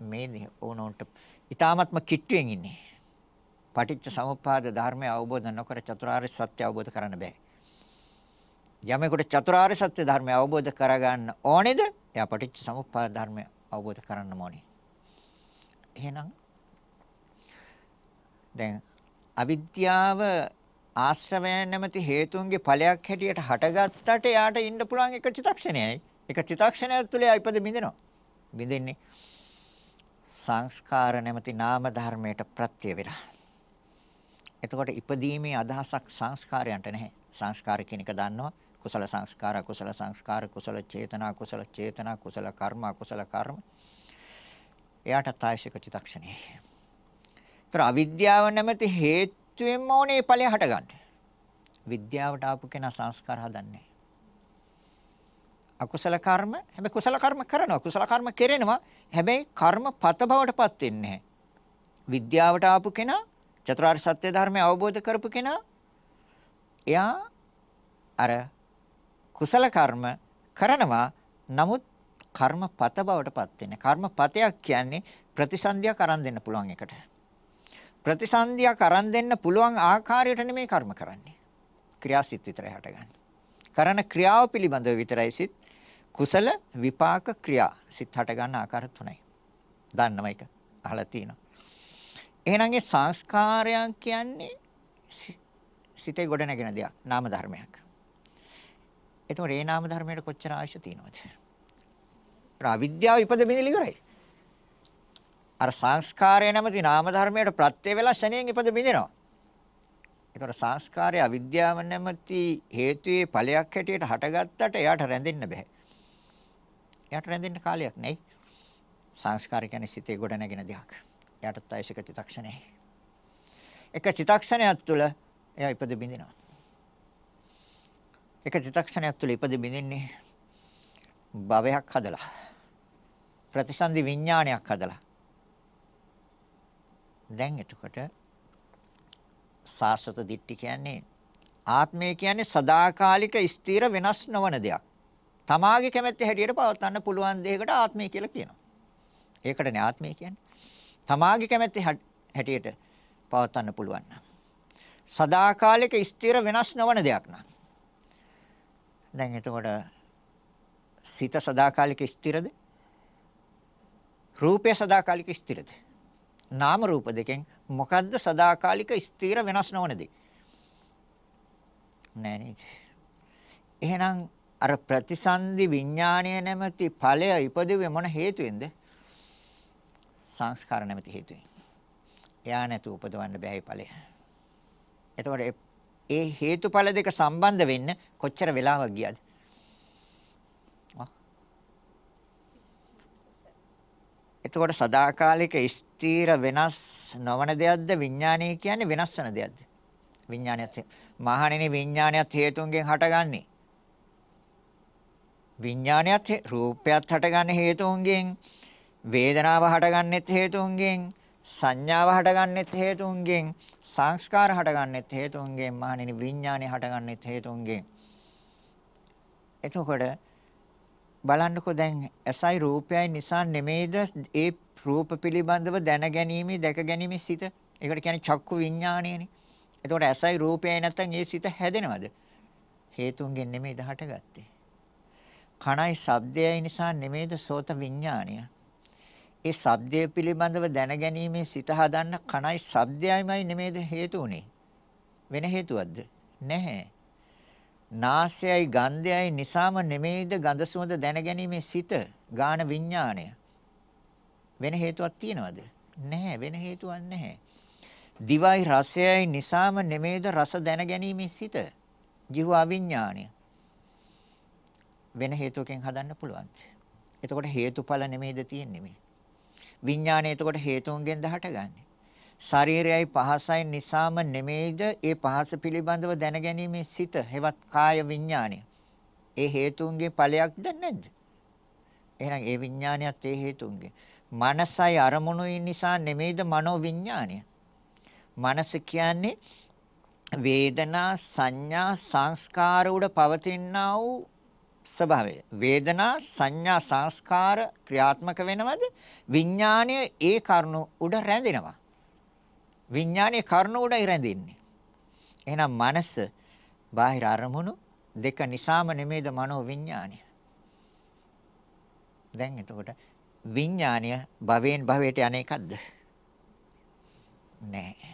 මේ ඕනොන්ට ඊ타ත්ම කිට්ටුවෙන් ඉන්නේ. පටිච්චසමුප්පාද ධර්මය අවබෝධ නොකර චතුරාර්ය සත්‍ය අවබෝධ කරන්න බෑ. යමෙකුට චතුරාර්ය සත්‍ය ධර්මය අවබෝධ කරගන්න ඕනේද? එයා පටිච්චසමුප්පාද ධර්මය අවබෝධ කරන්න ඕනේ. එහෙනම් දැන් අවිද්‍යාව ආශ්‍රවයන් නැමැති හේතුන්ගේ ඵලයක් හැටියට හටගත්තට යාට ඉන්න පුළුවන් එක චිතක්ෂණයයි. එක චිතක්ෂණයක් තුළ ඉපද බින්දෙනවා. බින්දෙන්නේ සංස්කාර නැමැති නාම ධර්මයට ප්‍රත්‍ය වෙලා. එතකොට ඉපදීමේ අදහසක් සංස්කාරයන්ට නැහැ. සංස්කාර කියන එක දන්නවා. කුසල සංස්කාර, අකුසල සංස්කාර, කුසල චේතනා, කුසල චේතනා, කුසල කර්ම, අකුසල කර්ම. එයාට තායිශක චිතක්ෂණයයි. ඒතර අවිද්‍යාව නැමැති හේතුවෙන්ම ඕනේ ඵලය හටගන්න. විද්‍යාවට ආපු කෙනා සංස්කාර හදන්නේ. අකුසල කර්ම හැබැයි කුසල කර්ම කරනවා. කුසල කර්ම කෙරෙනවා. හැබැයි කර්ම පත බවටපත් වෙන්නේ විද්‍යාවට ආපු කෙනා චතුරාර්ය සත්‍ය ධර්මය අවබෝධ කරපු කෙනා එයා අර කුසල කර්ම කරනවා. නමුත් කර්ම පත බවටපත් වෙන්නේ. කර්ම පතයක් කියන්නේ ප්‍රතිසන්දියක් අරන් දෙන්න පුළුවන් එකට. ප්‍රතිසන්දියක් අරන් දෙන්න පුළුවන් ආකාරයට නෙමෙයි කර්ම කරන්නේ. ක්‍රියාසිත විතරයි හටගන්නේ. කරන ක්‍රියාව පිළිබඳව විතරයි සිත් කුසල විපාක ක්‍රියා සිත් හට ගන්න ආකාර තුනයි. දන්නවා ඒක. අහලා තියෙනවා. එහෙනම් ඒ සංස්කාරයන් කියන්නේ සිතේ ගොඩ නැගෙන දෙයක්. නාම ධර්මයක්. එතකොට ඒ නාම ධර්මයට කොච්චර ආශය තියෙනවද? අවිද්‍යාව ඉපද බිඳිලි ඉවරයි. අර සංස්කාරය නැමැති නාම ධර්මයට ප්‍රත්‍ය වෙලා ශණයෙන් ඉපද බිඳිනවා. ඒතර සංස්කාරය අවිද්‍යාව නැමැති හේතුයේ ඵලයක් හැටියට හටගත්තට එයාට රැඳෙන්න බෑ. එයාට රැඳෙන්න කාලයක් නැයි. සංස්කාර කියන්නේ සිතේ ගොඩ නැගෙන දෙයක්. එයාටත් ආයශක චිතක්ෂණයයි. එක චිතක්ෂණයක් තුළ එයා ඉපද බිඳිනවා. එක චිතක්ෂණයක් තුළ ඉපද බිඳින්නේ භවයක් හදලා. ප්‍රතිසන්දි විඥානයක් හදලා. දැන් එතකොට සාස්වත දිට්ඨි කියන්නේ ආත්මය කියන්නේ සදාකාලික ස්ථිර වෙනස් නොවන දෙයක්. තමාගේ කැමැත්ත හැටියට පවත්වන්න පුළුවන් දෙයකට ආත්මය කියලා කියනවා. ඒකටනේ ආත්මය කියන්නේ. තමාගේ කැමැත්ත හැටියට පවත්වන්න පුළුවන් නම්. සදාකාලික ස්ථිර වෙනස් නොවන දෙයක් නම්. දැන් එතකොට සිත සදාකාලික ස්ථිරද? රූපය සදාකාලික ස්ථිරද? නාම රූප දෙකෙන් මොකද්ද සදාකාලික ස්ථිර වෙනස් නොවන දේ? නෑ නේද? එහෙනම් අර ප්‍රතිසන්දි විඥාණය නැමැති ඵලය ඉපදුවේ මොන හේතුවෙන්ද? සංස්කාර නැමැති හේතුවෙන්. එයා නැතු උපදවන්න බෑ ඵලය. එතකොට ඒ හේතුඵල දෙක සම්බන්ධ වෙන්න කොච්චර වෙලාවක් ගියද? එතකොට සදාකාලික ස්ථීර වෙනස් නොවන දෙයක්ද විඥානය කියන්නේ වෙනස් වෙන දෙයක්ද? විඥානයත් මහණෙනි විඥානයත් හේතුන්ගෙන් හටගන්නේ. විඥානයත් රූපයත් හටගන්නේ හේතුන්ගෙන් වේදනාව හටගන්නෙත් හේතුන්ගෙන් සංඥාව හටගන්නෙත් හේතුන්ගෙන් සංස්කාර හටගන්නෙත් හේතුන්ගෙන් මහණෙනි විඥානය හටගන්නෙත් හේතුන්ගෙන් එතකොට බලන්නකෝ දැන් ඇසයි රූපයයි නිසා නෙමෙයිද? ඒ රූප පිළිබඳව දැනගැනීමේ දැකගැනීමේ සිත. ඒකට කියන්නේ චක්කු විඥානයනේ එතකොට ඇසයි රූපයයි නැත්තම් ඒ සිත හැදෙනවද? හේතුන්ගෙන් නෙමෙයිද හටගත්තේ කණයි ශබ්දයයි නිසා නෙමෙයිද? සෝත විඥානය ඒ ශබ්දය පිළිබඳව දැනගැනීමේ සිත හදන්න කණයි ශබ්දයයිමයි නෙමේද හේතු උනේ. වෙන හේතුවක්ද? නැහැ. නාසයයි ගන්ධයයි නිසාම නෙමේද ගඳ සුවඳ දැනගැනීමේ සිත, ගාන විඥාණය. වෙන හේතුවක් තියනවද? නැහැ. වෙන හේතුවක් නැහැ. දිවයි රසයයි නිසාම නෙමේද රස දැනගැනීමේ සිත, ජීව අවිඥාණය. වෙන හේතුවකින් හදන්න පුළුවන්. එතකොට හේතුඵල නෙමේද තියෙන්නේ මේ. විඥානය එතකොට හේතුන්ගෙන් දහටගන්නේ. ශරීරයයි පහසයි නිසාම නෙමෙයිද ඒ පහස පිළිබඳව දැනගැනීමේ සිත හෙවත් කාය විඥානය. ඒ හේතුන්ගේ ඵලයක්ද නැද්ද? එහෙනම් ඒ විඥානයත් ඒ හේතුන්ගේ. මනසයි අරමුණුයි නිසා නෙමෙයිද මනෝ විඥානය. මනස කියන්නේ වේදනා සංඥා සංස්කාර උඩ පවතිනා වූ ස්වභාවය. වේදනා සංඥා සංස්කාර ක්‍රියාත්මක වෙනවද? විඥාණය ඒ කරුණු උඩ රැඳෙනවා. විඥානයේ කරුණු උඩයි රැඳෙන්නේ. එහෙනම් මනස බාහිර අරමුණු දෙක නිසාම නෙමේද මනෝ විඥානය. දැන් එතකොට විඥානය භවෙන් භවයට යන එකක්ද? නෑ.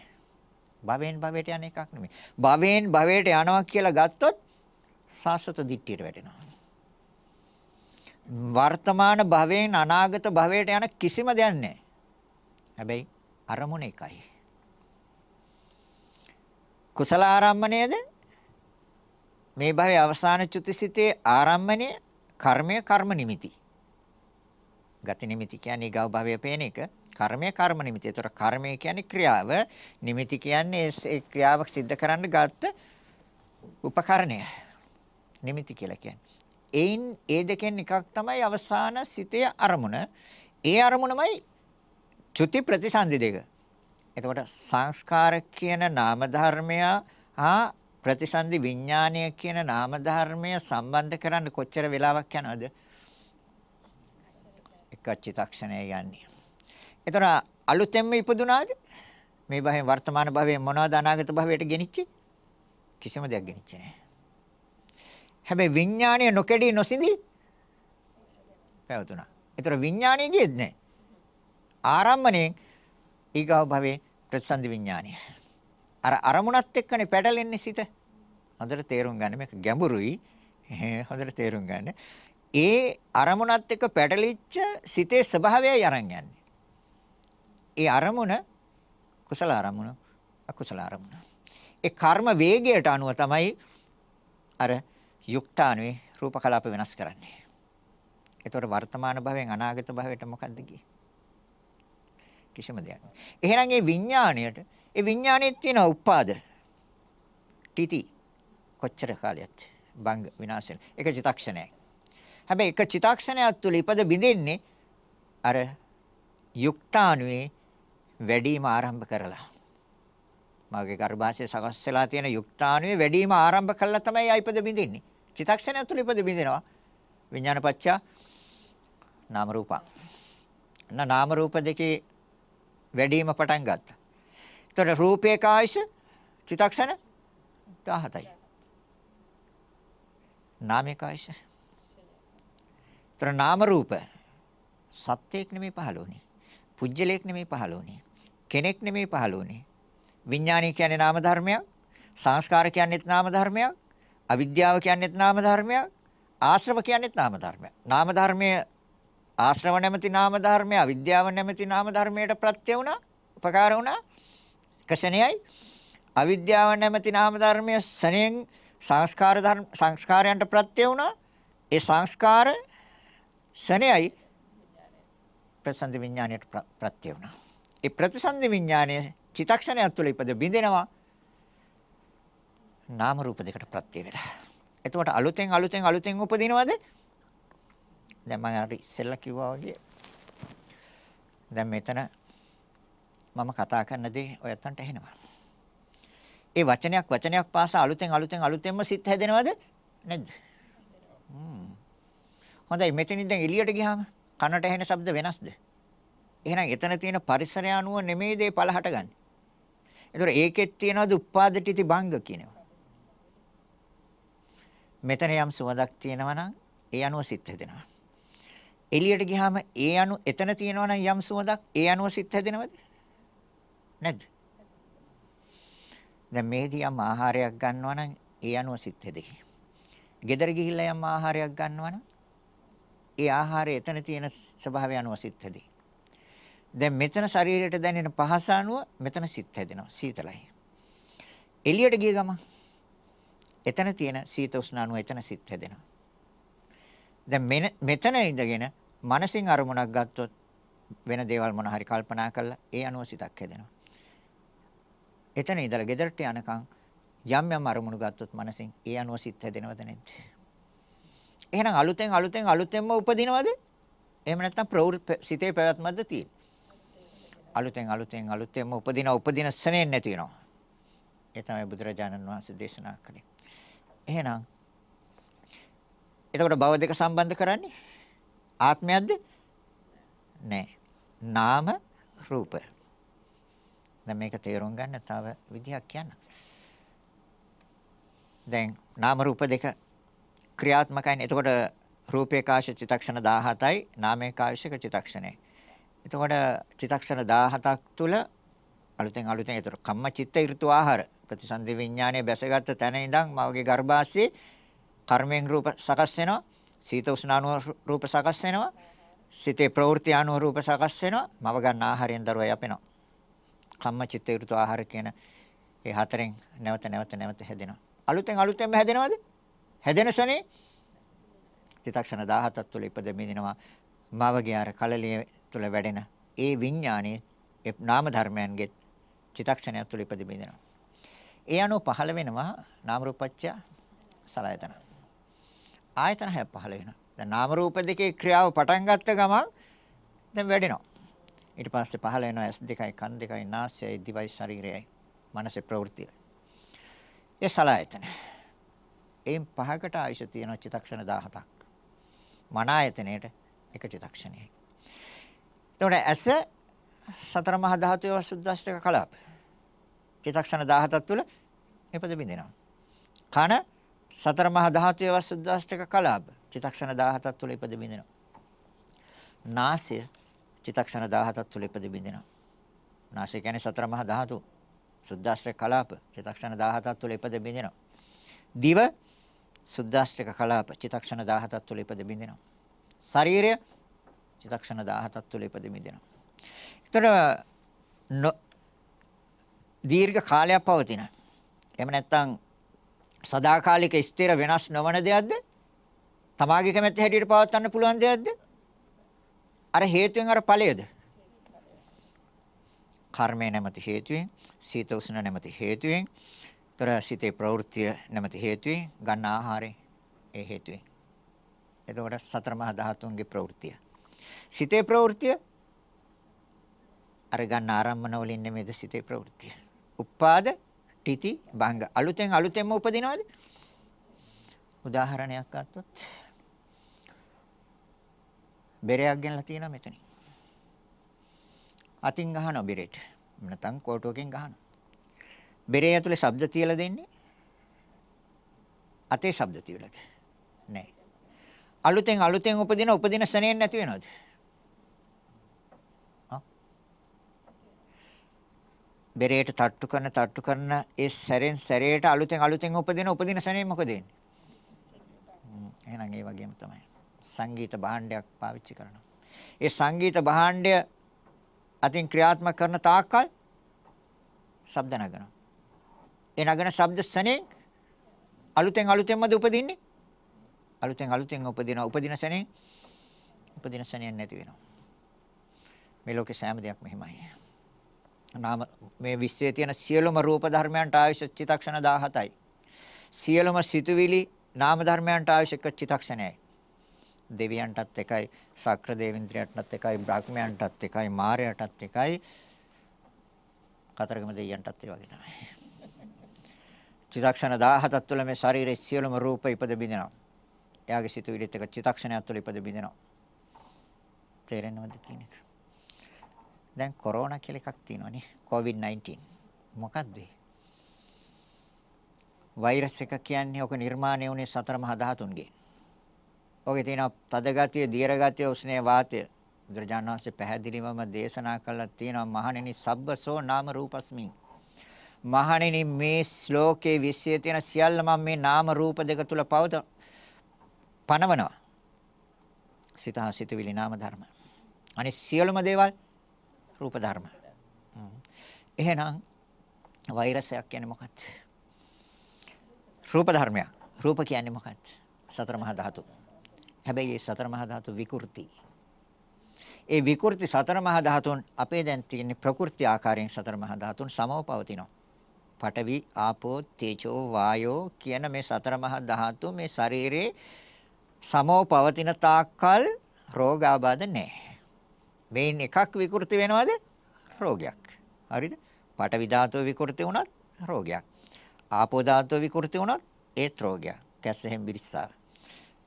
භවෙන් භවයට යන එකක් නෙමෙයි. භවෙන් භවයට යනවා කියලා ගත්තොත් සාස්වත දිට්ඨියට වැටෙනවා. වර්තමාන භවයෙන් අනාගත භවයට යන කිසිම දෙයක් නැහැ. හැබැයි අරමුණ එකයි. කුසල ආරම්මණයද මේ භවයේ අවසාන චුතිසිතේ ආරම්මණය කර්මය කර්ම නිමිති. ගති නිමිති කියන්නේ ගව භවයේ පේන එක. කර්මය කර්ම නිමිති. ඒතර කර්මය කියන්නේ ක්‍රියාව, නිමිති කියන්නේ ඒ ක්‍රියාව සිද්ධ කරන්න ගත්ත උපකරණය. නිමිති කියලා කියන්නේ. එයින් ඒ දෙකෙන් එකක් තමයි අවසාන සිතේ අරමුණ. ඒ අරමුණමයි චුති ප්‍රතිසන්දි දෙක. එතකොට සංස්කාර කියන නාම ධර්මය හා ප්‍රතිසන්දි විඥානය කියන නාම ධර්මය සම්බන්ධ කරන්න කොච්චර වෙලාවක් යනවද? එක චිත්තක්ෂණය යන්නේ. එතකොට අලුතෙන්ම ඉපදුනාද? මේ භවයෙන් වර්තමාන භවයෙන් මොනවද අනාගත භවයට ගෙනිච්චේ? කිසිම දෙයක් ගෙනිච්චේ නැහැ. හැබැයි විඥාණය නොකැඩී නොසිඳී පැවතුණා. ඒතර විඥාණය ගියෙත් නැහැ. ආරම්මණයෙන් ඊගව භවේ ප්‍රතිසන්දි විඥාණය. අර අරමුණත් එක්කනේ පැටලෙන්නේ සිත. හොඳට තේරුම් ගන්න මේක ගැඹුරුයි. හොඳට තේරුම් ගන්න. ඒ අරමුණත් එක්ක පැටලිච්ච සිතේ ස්වභාවයයි අරන් යන්නේ. ඒ අරමුණ කුසල අරමුණ අකුසල අරමුණ. ඒ කර්ම වේගයට අනුව තමයි අර යුක්තාණුවේ රූප කලාප වෙනස් කරන්නේ. එතකොට වර්තමාන භවයෙන් අනාගත භවයට මොකද්ද ගියේ? කිසිම දෙයක් නෑ. එහෙනම් ඒ විඥාණයට ඒ විඥාණයේ තියෙන උපාද තితి කොච්චර කාලයක්ද? බංග විනාශන. එක චිතක්ෂණයක්. හැබැයි එක චිතක්ෂණයක් තුළ ඉපද බිඳින්නේ අර යුක්තාණුවේ වැඩිම ආරම්භ කරලා. මාගේ ගර්භාෂයේ සකස් වෙලා තියෙන යුක්තාණුවේ වැඩිම ආරම්භ කළා තමයි ආයිපද බිඳින්නේ. චිතක්ෂණය තුළ ඉපද බින්දිනවා. විඥාන පත්‍ය නාම රූපං. න නාම රූප දෙකේ වැඩිම පටන් ගත්තා. එතකොට රූපේ කායශ චිතක්ෂණ 17යි. නාමේ කායශ. එතකොට නාම රූප සත්‍යයක් නෙමෙයි පහළ වුනේ. පුජ්‍යලයක් නෙමෙයි පහළ වුනේ. කෙනෙක් නෙමෙයි පහළ වුනේ. විඥානය කියන්නේ නාම ධර්මයක්. සංස්කාර කියන්නේත් නාම ධර්මයක්. අවිද්‍යාව කියන්නේත් නාම ධර්මයක්. ආශ්‍රව කියන්නේත් නාම ධර්මයක්. නාම ධර්මයේ ආශ්‍රව නැමැති නාම ධර්මය අවිද්‍යාව නැමැති නාම ධර්මයට ප්‍රත්‍ය වුණා. උපකාර වුණා. කෂණයයි අවිද්‍යාව නැමැති නාම ධර්මයේ ශණයෙන් සංස්කාර ධර්ම සංස්කාරයන්ට ප්‍රත්‍ය වුණා. ඒ සංස්කාර ශණයයි ප්‍රසන්න විඥාණයට ප්‍රත්‍ය වුණා. ඒ ප්‍රතිසන්දි විඥානය චිතක්ෂණයක් තුළ ඉපද බිඳෙනවා. නාම රූප දෙකට ප්‍රත්‍ය වෙලා. එතකොට අලුතෙන් අලුතෙන් අලුතෙන් උපදිනවද? දැන් මම අර ඉස්සෙල්ලා කිව්වා වගේ දැන් මෙතන මම කතා කරන දේ ඔයත්තන්ට ඇහෙනවා. ඒ වචනයක් වචනයක් පාසා අලුතෙන් අලුතෙන් අලුතෙන්ම සිත් හැදෙනවද? නැද්ද? හ්ම්. හොඳයි මෙතනින් දැන් එළියට ගියාම කනට ඇහෙන ශබ්ද වෙනස්ද? එහෙනම් එතන තියෙන පරිසරය අනුව නෙමෙයි දේ පළ හටගන්නේ. ඒතර ඒකෙත් තියනවද උපාදිතටි භංග කියනවා. මෙතන යම් සුවඳක් තියෙනවා නම් ඒ අනුව සිත් හැදෙනවා. එළියට ගියාම ඒ අනු එතන තියෙනවා නම් යම් සුවඳක් ඒ අනුව සිත් හැදෙනවද? නැද්ද? දැන් මේදී යම් ආහාරයක් ගන්නවා නම් ඒ අනුව සිත් හැදෙයි. ගෙදර ගිහිල්ලා යම් ආහාරයක් ගන්නවා නම් ඒ ආහාරය එතන තියෙන ස්වභාවය අනුව සිත් හැදෙයි. දැන් මෙතන ශරීරයට දැනෙන පහස අනුව මෙතන සිත් හැදෙනවා සීතලයි. එළියට ගිය ගමන් එතන තියෙන සීත උෂ්ණ අනුව එතන සිත් හැදෙනවා. දැන් මෙතන ඉඳගෙන මනසින් අරමුණක් ගත්තොත් වෙන දේවල් මොන හරි කල්පනා කරලා ඒ අනුව සිතක් හැදෙනවා. එතන ඉඳලා ගෙදරට යනකම් යම් යම් අරමුණු ගත්තොත් මනසින් ඒ අනුව සිත් හැදෙනවද නැද්ද? එහෙනම් අලුතෙන් අලුතෙන් අලුතෙන්ම උපදිනවද? එහෙම නැත්නම් ප්‍රවෘත්ති සිතේ පැවැත්මක්ද තියෙන්නේ? අලුතෙන් අලුතෙන් අලුතෙන්ම උපදින උපදින ස්නේහ නැති වෙනවා. ඒ තමයි බුදුරජාණන් වහන්සේ දේශනා කළේ. එහෙනම් එතකොට භව දෙක සම්බන්ධ කරන්නේ ආත්මයක්ද? නෑ. නාම රූප. දැන් මේක තේරුම් ගන්න තව විදිහක් කියන්න. දැන් නාම රූප දෙක ක්‍රියාත්මකයි. එතකොට රූපේ කාශ චිතක්ෂණ 17යි නාමේ කාශක චිතක්ෂණයි. එතකොට චිතක්ෂණ 17ක් තුල අලුතෙන් අලුතෙන් ඒතර කම්ම චිත්ත ඍතු ආහාර ප්‍රතිසන්දි විඥානයේ බැසගත් තැන ඉඳන් මවගේ ගර්භාෂයේ කර්මයෙන් රූප සකස් වෙනවා. සීත උෂ්ණ අණු රූප සකස් වෙනවා. සිතේ ප්‍රවෘත්ති අණු රූප සකස් වෙනවා. මව ගන්න ආහාරයෙන් දරුවා යපෙනවා. කම්ම චිත්ත ඍතු ආහාර කියන ඒ හතරෙන් නැවත නැවත නැවත හැදෙනවා. අලුතෙන් අලුතෙන්ම හැදෙනවද? හැදෙන ශනේ චිත්තක්ෂණ 17ක් තුළ ඉපද මිදිනවා. මවගේ අර කලලිය තුළ වැඩෙන ඒ විඥානයේ ඒ නාම ධර්මයන්ගෙත් චිත්තක්ෂණයක් තුළ ඉපද මිදිනවා. ඒ අනුව පහළ වෙනවා නාම රූපච්ඡ සලආයතන. ආයතන හැප පහළ වෙනවා. දැන් නාම රූප දෙකේ ක්‍රියාව පටන් ගත්ත ගමන් දැන් වැඩෙනවා. ඊට පස්සේ පහළ වෙනවා S2යි කන් දෙකයි නාසයයි දිවයි ශරීරයයි මනසේ ප්‍රවෘත්තිය. ඒ සලආයතන. එයින් පහකට ආයශ තියෙන චිතක්ෂණ 17ක්. මන ආයතනයේට එක චිතක්ෂණයයි. එතකොට ඇස සතර මහා ධාතුවේ වසුද්දාෂ්ටක කලාප. චිතක්ෂණ 17ක් තුල එපද බින්දෙනවා. කන සතර මහා ධාතුවේ වසුද්දාෂ්ටක කලාප. චිතක්ෂණ 17ක් තුල ඉපද බින්දෙනවා. නාසය චිතක්ෂණ 17ක් තුල ඉපද බින්දෙනවා. නාසය කියන්නේ සතර මහා ධාතු සුද්දාෂ්ටක කලාප චිතක්ෂණ 17ක් තුල ඉපද බින්දෙනවා. දිව සුද්දාෂ්ටක කලාප චිතක්ෂණ 17ක් තුල ඉපද බින්දෙනවා. ශරීරය චිතක්ෂණ 17ක් තුල ඉපද බින්දෙනවා. ඒතර දීර්ඝ කාලයක් පවතින. එහෙම නැත්නම් සදාකාලික ස්ථිර වෙනස් නොවන දෙයක්ද? තමාගේ කැමැත්ත හැටියට පවත්වන්න පුළුවන් දෙයක්ද? අර හේතුවෙන් අර ඵලයේද? කර්මය නැමැති හේතුවෙන්, සීත උෂ්ණ නැමැති හේතුවෙන්, තර සිතේ ප්‍රවෘත්තිය නැමැති හේතුවෙන් ගන්න ආහාරය ඒ හේතුවෙන්. එතකොට සතර මහා ධාතුන්ගේ ප්‍රවෘත්තිය. සිතේ ප්‍රවෘත්තිය අර ගන්න ආරම්මන වලින් නෙමෙයිද සිතේ ප්‍රවෘත්තිය. උපාද තితి භංග අලුතෙන් අලුතෙන්ම උපදිනවද? උදාහරණයක් ගත්තොත් බෙරයක් ගෙනලා තියෙනවා මෙතනින්. අතින් ගහනවා බෙරේට. නැත්නම් කෝටුවකින් ගහනවා. බෙරේ ඇතුලේ ශබ්ද තියලා දෙන්නේ. අතේ ශබ්ද තියලාද? නැහැ. අලුතෙන් අලුතෙන් උපදින උපදින ස්නේහයෙන් නැති වෙනවද? බෙරේට තට්ටු කරන තට්ටු කරන ඒ සැරෙන් සැරේට අලුතෙන් අලුතෙන් උපදින උපදින ස්නේහ මොකද වෙන්නේ? එහෙනම් ඒ වගේම තමයි. සංගීත භාණ්ඩයක් පාවිච්චි කරනවා. ඒ සංගීත භාණ්ඩය අතින් ක්‍රියාත්මක කරන තාක්කල් ශබ්ද නගනවා. ඒ නගන ශබ්ද ස්නේහ අලුතෙන් අලුතෙන්මද උපදින්නේ? අලුතෙන් අලුතෙන් උපදින උපදින සෙනෙන් උපදින සෙනෙන් නැති වෙනවා. මේ ලෝකේ සෑම දෙයක් මෙහිමයි. නාම මේ විශ්වයේ තියෙන සියලුම රූප ධර්මයන්ට ආයුෂ චිතක්ෂණ 17යි. සියලුම සිතුවිලි නාම ධර්මයන්ට ආයුෂ චිතක්ෂණයයි. දෙවියන්ටත් එකයි, ශක්‍ර දේවින්ද්‍රයන්ටත් එකයි, බ්‍රහ්මයන්ටත් එකයි, මාරයටත් එකයි. කතරගම දෙවියන්ටත් ඒ වගේ තමයි. චිතක්ෂණ 17ක් තුළ මේ ශරීරයේ සියලුම රූප ඉපද බිඳිනවා. එයාගේ සිතුවිලිත් එක චිතක්ෂණයක් තුළ ඉපද බිඳිනවා. තේරෙනවද කියන එක? දැන් කොරෝනා කියලා එකක් තියෙනවනේ. COVID-19. මොකක්ද වෛරස් එක කියන්නේ ඔක නිර්මාණය වුණේ සතර මහා ධාතුන්ගෙන්. ඔකේ තියෙන තද ගතිය, දීර්ඝ ගතිය, උෂ්ණේ වාතය. බුදුරජාණන් වහන්සේ පැහැදිලිවම දේශනා කළා තියෙනවා මහණෙනි සබ්බසෝ නාම රූපස්මින්. මහණෙනි මේ ශ්ලෝකේ විශ්වයේ තියෙන සියල්ල මම මේ නාම රූප දෙක තුල පවත පනවනවා. සිත හා සිතුවිලි නාම ධර්ම. අනිත් සියලුම දේවල් රූප ධර්ම. එහෙනම් වෛරසයක් කියන්නේ මොකක්ද? රූප ධර්මයක්. රූප කියන්නේ මොකක්ද? සතර මහා ධාතු. හැබැයි මේ සතර මහා ධාතු විකෘති. ඒ විකෘති සතර මහා ධාතුන් අපේ දැන් තියෙන ප්‍රකෘති ආකාරයෙන් සතර මහා ධාතුන් සමව පවතිනවා. පඨවි, ආපෝ, තේජෝ, වායෝ කියන මේ සතර මහා ධාතු මේ ශරීරේ සමව පවතින තාක්කල් රෝගාබාධ නැහැ. මේන් එකක් විකෘති වෙනවද? රෝගයක්. හරිද? පඨවි ධාතුව විකෘති වුණත් රෝගයක්. ආපෝ ධාතුව විකෘති වුණත් ඒත් රෝගයක්. කැස්සෙන් බිරිස්සාව.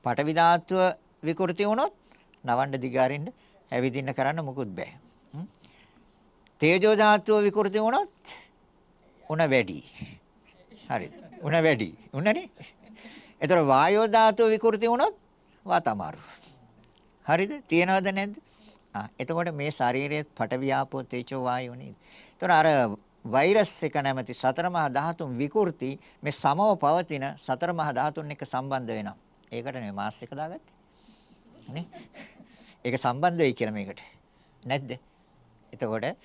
පඨවි ධාතුව විකෘති වුණොත් නවන්න දිගාරින්න ඇවිදින්න කරන්න මුකුත් බෑ. තේජෝ ධාතුව විකෘති වුණොත් උණ වැඩි. හරිද? උණ වැඩි. උණනේ. ඒතර වායෝ ධාතුව විකෘති වුණොත් වාත අමාරු. හරිද? තියනවද නැද්ද? ආ එතකොට මේ ශරීරයේ පටවියාපෝ තේජෝ වායෝ නේද? ඒතර අර වෛරස් එක නැමැති සතර මහා ධාතුන් විකෘති මේ සමව පවතින සතර මහා ධාතුන් එක්ක සම්බන්ධ වෙනවා. ඒකට නේ මාස් එක දාගත්තේ. නේ? ඒක සම්බන්ධ වෙයි කියලා මේකට. නැද්ද? එතකොට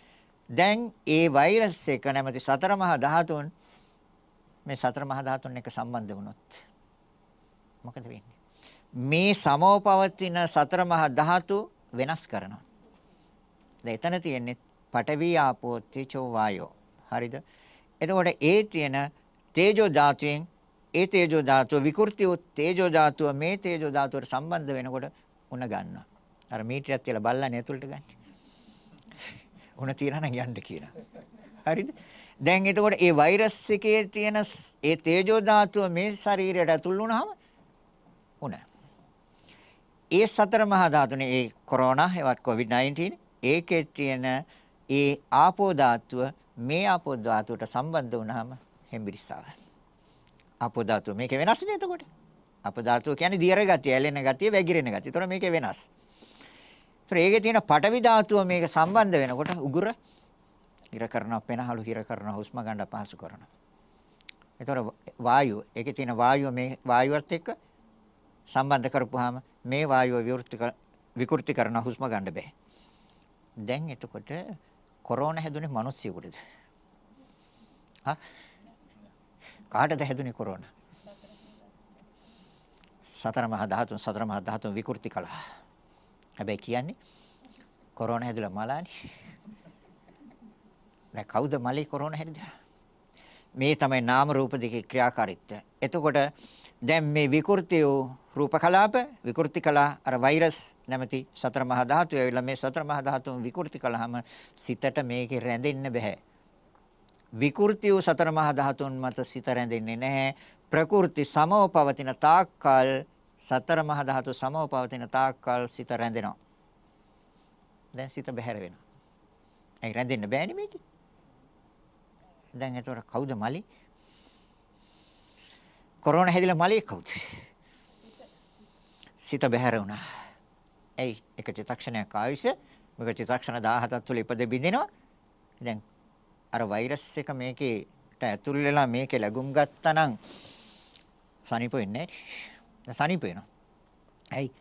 දැන් ඒ වෛරස් එක නැමැති සතර මහා ධාතුන් මේ සතර මහා ධාතුන් එක්ක සම්බන්ධ වුණොත් මොකද වෙන්නේ? මේ සමෝපවතින සතර මහා ධාතු වෙනස් කරනවා. දැන් එතන තියෙන්නේ පඨවි ආපෝ තේජෝ වායෝ. හරිද? එතකොට ඒ තියෙන තේජෝ ධාතුවෙන් ඒ තේජෝ ධාතුව විකෘති වූ තේජෝ ධාතුව මේ තේජෝ ධාතුවට සම්බන්ධ වෙනකොට උණ ගන්නවා. අර මීටරයක් තියලා බල්ලානේ ඇතුළට ගන්න. උණ තියනවා නම් යන්න කියනවා. හරිද? දැන් එතකොට ඒ වෛරස් එකේ තියෙන ඒ තේජෝ ධාතුව මේ ශරීරයට ඇතුල් වුණාම උණ. ඒ සතර මහා ධාතුනේ ඒ කොරෝනා ඒවත් COVID-19 ඒකේ තියෙන ඒ ආපෝ ධාතුව මේ ආපෝ ධාතුවට සම්බන්ධ වුණාම හෙම්බිරිස්සාව. ආපෝ ධාතුව මේක වෙනස් නේ එතකොට. ආපෝ ධාතුව කියන්නේ දියර ගතිය, ඇලෙන ගතිය, වැగిරෙන ගතිය. ඒතර මේක වෙනස්. ඒතර ඒකේ තියෙන පටවි ධාතුව මේක සම්බන්ධ වෙනකොට උගුර හිර කරනවා, පෙනහළු හිර කරනවා, හුස්ම ගන්න පහසු කරනවා. ඒතර වායුව, ඒකේ තියෙන වායුව මේ වායුවත් එක්ක සම්බන්ධ කරපුවාම මේ වායුව විවෘති විකෘති කරන හුස්ම ගන්න බෑ. දැන් එතකොට කොරෝනා හැදුනේ මිනිස්සුෙකුටද? හා? කාටද හැදුනේ කොරෝනා? සතර මහා ධාතුන් සතර මහා ධාතුන් විකෘති කළා. හැබැයි කියන්නේ කොරෝනා හැදුලා මලානේ. දැන් කවුද මලේ කොරෝනා හැදිලා? මේ තමයි නාම රූප දෙකේ ක්‍රියාකාරීත්වය. එතකොට දැන් මේ විකෘති වූ රූප කලාප විකෘති කළා අර වෛරස් නැමැති සතර මහා ධාතු ඇවිල්ලා මේ සතර මහා ධාතුන් විකෘති කළාම සිතට මේකේ රැඳෙන්න බෑ. විකෘති වූ සතර මහා ධාතුන් මත සිත රැඳෙන්නේ නැහැ. ප්‍රකෘති සමව පවතින තාක්කල් සතර මහා ධාතු සමව පවතින තාක්කල් සිත රැඳෙනවා. දැන් සිත බැහැර වෙනවා. ඒ රැඳෙන්න බෑනේ මේක. දැන් ඒතර කවුද මලි? කොරෝනා හැදිලා මලි කවුද? සිත බැහැර වුණා. එයි එක චිත්තක්ෂණයක් ආයුෂ මේක චිත්තක්ෂණ 17ක් තුළ ඉපද බින්දිනවා. දැන් අර වෛරස් එක මේකේට ඇතුල් වෙලා මේකේ ලැබුම් ගත්තා නම් සනීප වෙන්නේ නැහැ. සනීප වෙනවා. ඇයි?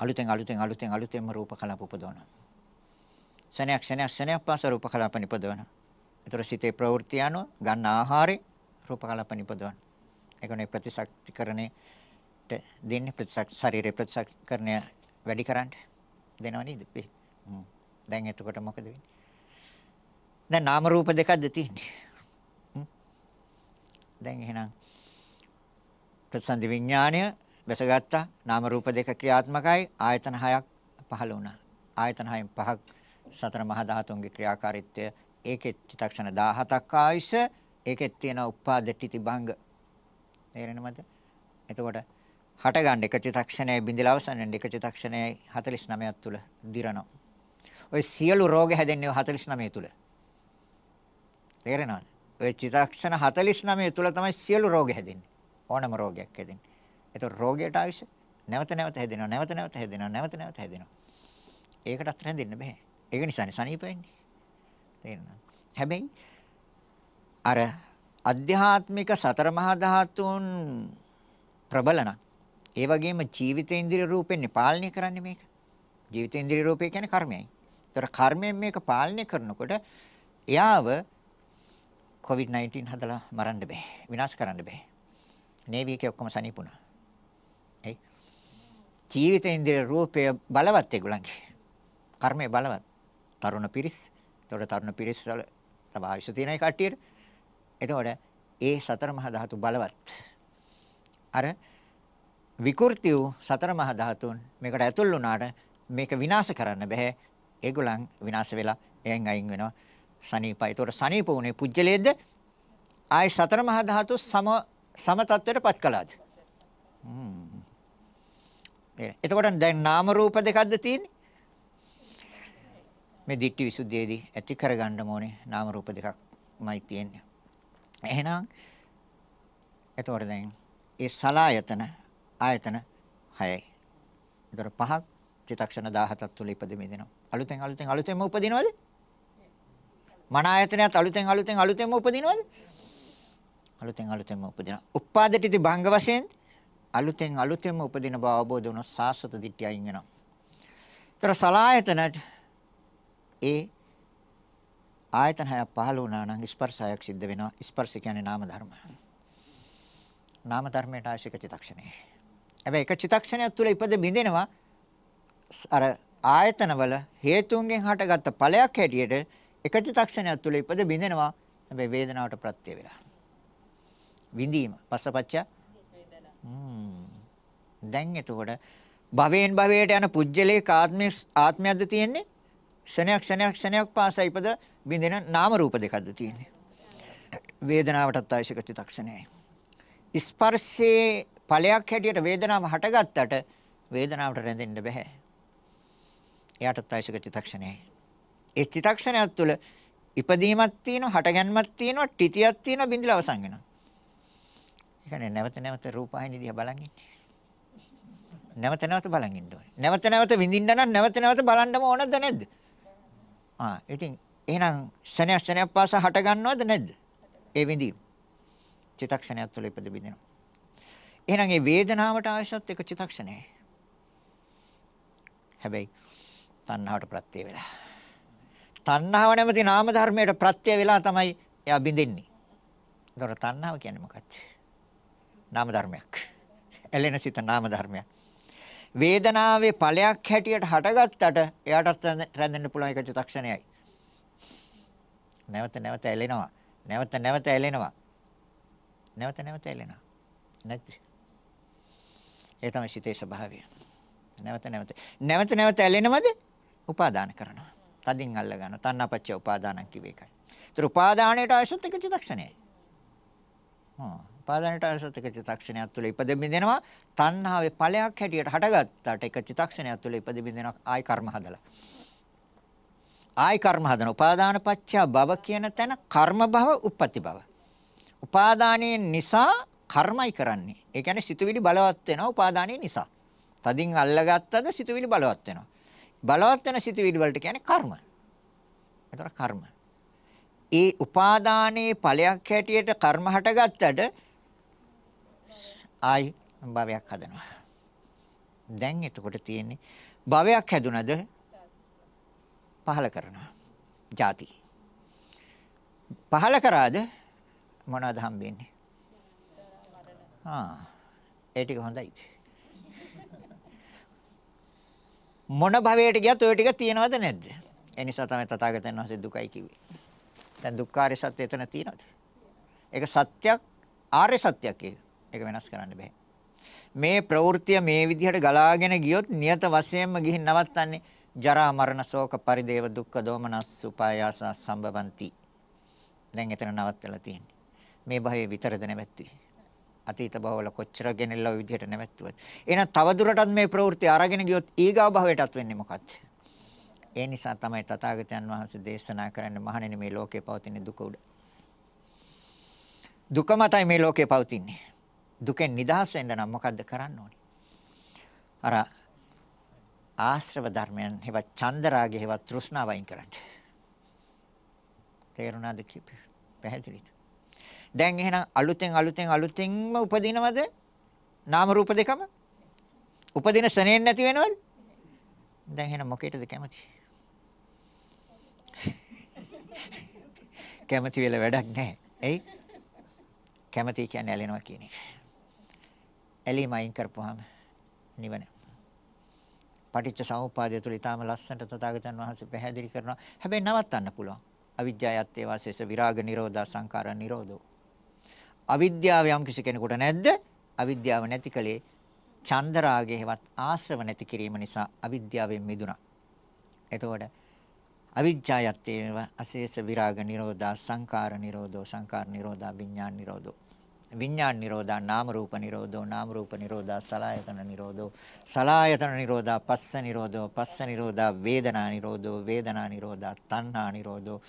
අලුතෙන් අලුතෙන් අලුතෙන් අලුතෙන්ම රූප කලාප උපදවනවා. ශනයක් ශනයක් ශනයක් පාස රූප කලාප නිපදවනවා. ඒතර සිතේ ප්‍රවෘත්ති යනවා ගන්න ආහාරේ රූප කලාප නිපදවනවා. ඒකනේ ප්‍රතිශක්තිකරණේ දෙන්නේ ප්‍රතිශක් ශරීරේ ප්‍රතිශක්තිකරණය වැඩි කරන්න දෙනව නේද? දැන් එතකොට මොකද වෙන්නේ? දැන් නාම රූප දෙකක්ද තියෙන්නේ. දැන් එහෙනම් ප්‍රතිසන්දි විඥාණය වැසගත්තා නාම රූප දෙක ක්‍රියාත්මකයි ආයතන හයක් පහළ වුණා. ආයතන හයෙන් පහක් සතර මහා ධාතුන්ගේ ක්‍රියාකාරීත්වය ඒකේ චිත්තක්ෂණ 17ක් ආයුෂ ඒකෙත් තියෙන උපාදට්ටි භංග තේරෙනවද? එතකොට හට ගන්න එක චිත්තක්ෂණයේ බිඳලා අවසන් වෙන එක චිත්තක්ෂණයේ 49ක් තුල දිරනවා. ඔය සියලු රෝග හැදෙන්නේ 49 තුල. තේරෙනවද? ඔය චිත්තක්ෂණ 49 තුල තමයි සියලු රෝග හැදෙන්නේ. ඕනම රෝගයක් හැදෙන්නේ. ඒතකොට රෝගයට ආවිෂ නැවත නැවත හැදෙනවා නැවත නැවත හැදෙනවා නැවත නැවත හැදෙනවා. ඒකටත් හැදෙන්න බෑ. ඒක නිසානේ සනීප වෙන්නේ. තේරෙනවද? හැබැයි අර අධ්‍යාත්මික සතර මහා ධාතුන් ප්‍රබලන. ඒ වගේම ජීවිතේන්ද්‍රිය රූපෙන්නේ පාලනය කරන්නේ මේක. ජීවිතේන්ද්‍රිය රූපය කියන්නේ කර්මයයි. ඒතර කර්මයෙන් මේක පාලනය කරනකොට එයාව COVID-19 හදලා මරන්න බෑ. විනාශ කරන්න බෑ. නේවි එකේ ඔක්කොම සනීපුණා. එයි. ජීවිතේන්ද්‍රිය රූපය බලවත් ඒගොල්ලන්ගේ. කර්මය බලවත්. තරුණ පිරිස්. ඒතකොට තරුණ පිරිස් වල තව ආයුෂ තියෙන ඒ කට්ටියට. එතකොට ඒ සතර මහා ධාතු බලවත්. අර විකෘති වූ සතර මහා ධාතුන් මේකට ඇතුල් වුණාට මේක විනාශ කරන්න බෑ. ඒගොල්ලන් විනාශ වෙලා එයන් අයින් වෙනවා. සනීපයි. ඒතකොට සනීප උනේ පුජ්‍යලයේද ආයි සතර මහා ධාතු සම සම තත්වයටපත් කළාද? හ්ම්. එතකොට දැන් නාම රූප දෙකක්ද තියෙන්නේ? මේ ditthi visuddhiයේදී ඇති කරගන්න ඕනේ නාම රූප දෙකක්මයි තියෙන්නේ. එහෙනම් එතකොට දැන් ඒ සලායතන ආයතන 6යි. ඒතර පහක් චිතක්ෂණ 17ක් තුල ඉපදෙමින් දෙනවා. අලුතෙන් අලුතෙන් අලුතෙන්ම උපදිනවද? මන ආයතනයත් අලුතෙන් අලුතෙන් අලුතෙන්ම උපදිනවද? අලුතෙන් අලුතෙන්ම උපදිනවා. උපාදිතටි භංග වශයෙන් අලුතෙන් අලුතෙන්ම උපදින බව අවබෝධ වුණොත් සාස්වත දිට්ඨිය අයින් වෙනවා. ඒතර සලායතනට ඒ ආයතන හය පහළ වුණා නම් ස්පර්ශයක් සිද්ධ වෙනවා. ස්පර්ශ කියන්නේ නාම ධර්ම. නාම ධර්මයට ආශික චිතක්ෂණේ. හැබැයි එක චිතක්ෂණයක් තුළ ඉපද බිඳෙනවා අර ආයතනවල හේතුන්ගෙන් හටගත්ත ඵලයක් හැටියට එක චිතක්ෂණයක් තුළ ඉපද බිඳෙනවා. හැබැයි වේදනාවට ප්‍රත්‍ය වෙලා. විඳීම පස්සපච්ච දැන් එතකොට භවයෙන් භවයට යන පුජ්‍යලේ ආත්මය ආත්මයක්ද තියෙන්නේ ක්ෂණයක් ක්ෂණයක් ක්ෂණයක් පාසා ඉපද බින්දෙන නාම රූප දෙකක්ද තියෙන්නේ. වේදනාවටත් අවශ්‍ය චිත්තක්ෂණයයි. ස්පර්ශයේ ඵලයක් හැටියට වේදනාව හටගත්තට වේදනාවට රැඳෙන්න බෑ. එයාටත් අවශ්‍ය චිත්තක්ෂණයයි. ඒ චිත්තක්ෂණයක් තුළ ඉපදීමක් තියෙනවා, හටගැන්මක් තියෙනවා, ටිතියක් තියෙනවා, බින්දලා අවසන් වෙනවා. ඒ කියන්නේ නැවත නැවත රූපాయని දිහා බලන් ඉන්නේ. නැවත නැවත බලන් ඉන්න ඕනේ. නැවත නැවත විඳින්න නම් නැවත නැවත බලන්නම ඕනද නැද්ද? ආ ඉතින් එහෙනම් ශනයක් ශනයක් පාසා හට ගන්නවද නැද්ද? ඒ විඳීම. චිතක්ෂණයක් තුළ ඉපද බින්දිනවා. එහෙනම් ඒ වේදනාවට අවශ්‍යත් එක චිතක්ෂණයයි. හැබැයි තණ්හාවට ප්‍රත්‍ය වෙලා. තණ්හාව නැමැති නාම ධර්මයට ප්‍රත්‍ය වෙලා තමයි එයා බින්දින්නේ. ඒතර තණ්හාව කියන්නේ මොකක්ද? නාම ධර්මයක්. එලෙන සිත නාම ධර්මයක්. වේදනාවේ ඵලයක් හැටියට හටගත්තට එයාටත් රැඳෙන්න පුළුවන් එක චිත්තක්ෂණයයි. නැවත නැවත ඇලෙනවා. නැවත නැවත ඇලෙනවා. නැවත නැවත ඇලෙනවා. නැද්ද? ඒ තමයි සිතේ ස්වභාවය. නැවත නැවත නැවත නැවත ඇලෙනවද? උපාදාන කරනවා. තදින් අල්ල ගන්න. තණ්හාපච්ච උපාදානං කිව්ව එකයි. ඒතර උපාදානයට අවශ්‍යත් එක චිත්තක්ෂණයයි. හා උපාදානයට අවශ්‍යත් එක චිත්තක්ෂණයක් තුළ ඉපද බින්දෙනවා තණ්හාවේ ඵලයක් හැටියට හටගත්තට එක චිත්තක්ෂණයක් තුළ ඉපද බින්දෙනවා ආයි කර්ම හදලා ආයි කර්ම හදන. උපාදාන පත්‍ය භව කියන තැන කර්ම භව, උප්පත්ති භව. උපාදානයේ නිසා කර්මයි කරන්නේ. ඒ කියන්නේ සිතුවිලි බලවත් වෙනවා උපාදානයේ නිසා. තදින් අල්ලගත්තද සිතුවිලි බලවත් වෙනවා. බලවත් වෙන සිතුවිලි වලට කියන්නේ කර්ම. ඒතර කර්ම. ඒ උපාදානයේ ඵලයක් හැටියට කර්ම හටගත්තට ආයි භවයක් හදනවා. දැන් එතකොට තියෙන්නේ භවයක් හැදුනද පහල කරනවා. ಜಾති. පහල කරාද මොනවද හම්බෙන්නේ? ආ ඒ ටික හොඳයි. මොන භවයට ගියත් ওই ටික තියෙනවද නැද්ද? ඒ නිසා තමයි තථාගතයන් වහන්සේ දුකයි කිව්වේ. දැන් දුක්ඛාරය සත්‍ය එතන තියෙනවද? ඒක සත්‍යක් ආර්ය සත්‍යක් ඒක වෙනස් කරන්න බෑ. මේ ප්‍රවෘත්තිය මේ විදිහට ගලාගෙන ගියොත් නියත වශයෙන්ම ගිහින් නවත්තන්නේ ජරා මරණ ශෝක පරිදේව දුක්ඛ දෝමනස් උපායාස සම්බවಂತಿ. දැන් එතන නවත්තලා තියෙන්නේ. මේ භවයේ විතරද නැවැත්තුවේ. අතීත භවවල කොච්චර ගෙනෙල්ල ওই විදිහට නැවැත්තුවත්. එහෙනම් තවදුරටත් මේ ප්‍රවෘත්ති අරගෙන ගියොත් ඊගා භවයටත් වෙන්නේ මොකක්ද? ඒ නිසා තමයි තථාගතයන් වහන්සේ දේශනා කරන්නේ මහණෙනි මේ ලෝකේ පවතින දුක උඩ. දුක මතයි මේ ලෝකේ පවතින්නේ. දුකෙන් නිදහස් වෙන්න නම් මොකද්ද කරන්න ඕනේ? අර ආශ්‍රව ධර්මයන් හේවත් චන්දරාගේ හේවත් තෘෂ්ණාව වයින් කරන්න. තේරුණාද කිව්ව? පැහැදිලිද? දැන් එහෙනම් අලුතෙන් අලුතෙන් අලුතෙන්ම උපදිනවද? නාම රූප දෙකම? උපදින ස්නේන් නැති වෙනවද? දැන් එහෙනම් මොකේද කැමති? කැමති වෙල වැඩක් නැහැ. එයි කැමති කියන්නේ ඇලෙනවා කියන එක. ඇලීම අයින් කරපුවාම නිවන. පටිච්ච සමුප්පාදය තුළ ඊටාම ලස්සනට තථාගතයන් වහන්සේ පැහැදිලි කරනවා. හැබැයි නවත්තන්න පුළුවන්. අවිජ්ජායත්තේ වාසේස විරාග නිරෝධා සංඛාර නිරෝධෝ. අවිද්‍යාව යම් කිසි කෙනෙකුට නැද්ද? අවිද්‍යාව නැති කලේ චන්දරාගයේවත් ආශ්‍රව නැති කිරීම නිසා අවිද්‍යාවෙන් මිදුණා. එතකොට අවිජ්ජායත්තේව අශේෂ විරාග නිරෝධා සංඛාර නිරෝධෝ සංඛාර නිරෝධා විඥාන නිරෝධෝ විඥාන නිරෝධා නාම රූප නිරෝධෝ නාම රූප නිරෝධා සලායතන නිරෝධෝ සලායතන නිරෝධා පස්ස නිරෝධෝ පස්ස නිරෝධා වේදනා නිරෝධෝ වේදනා නිරෝධා තණ්හා නිරෝධෝ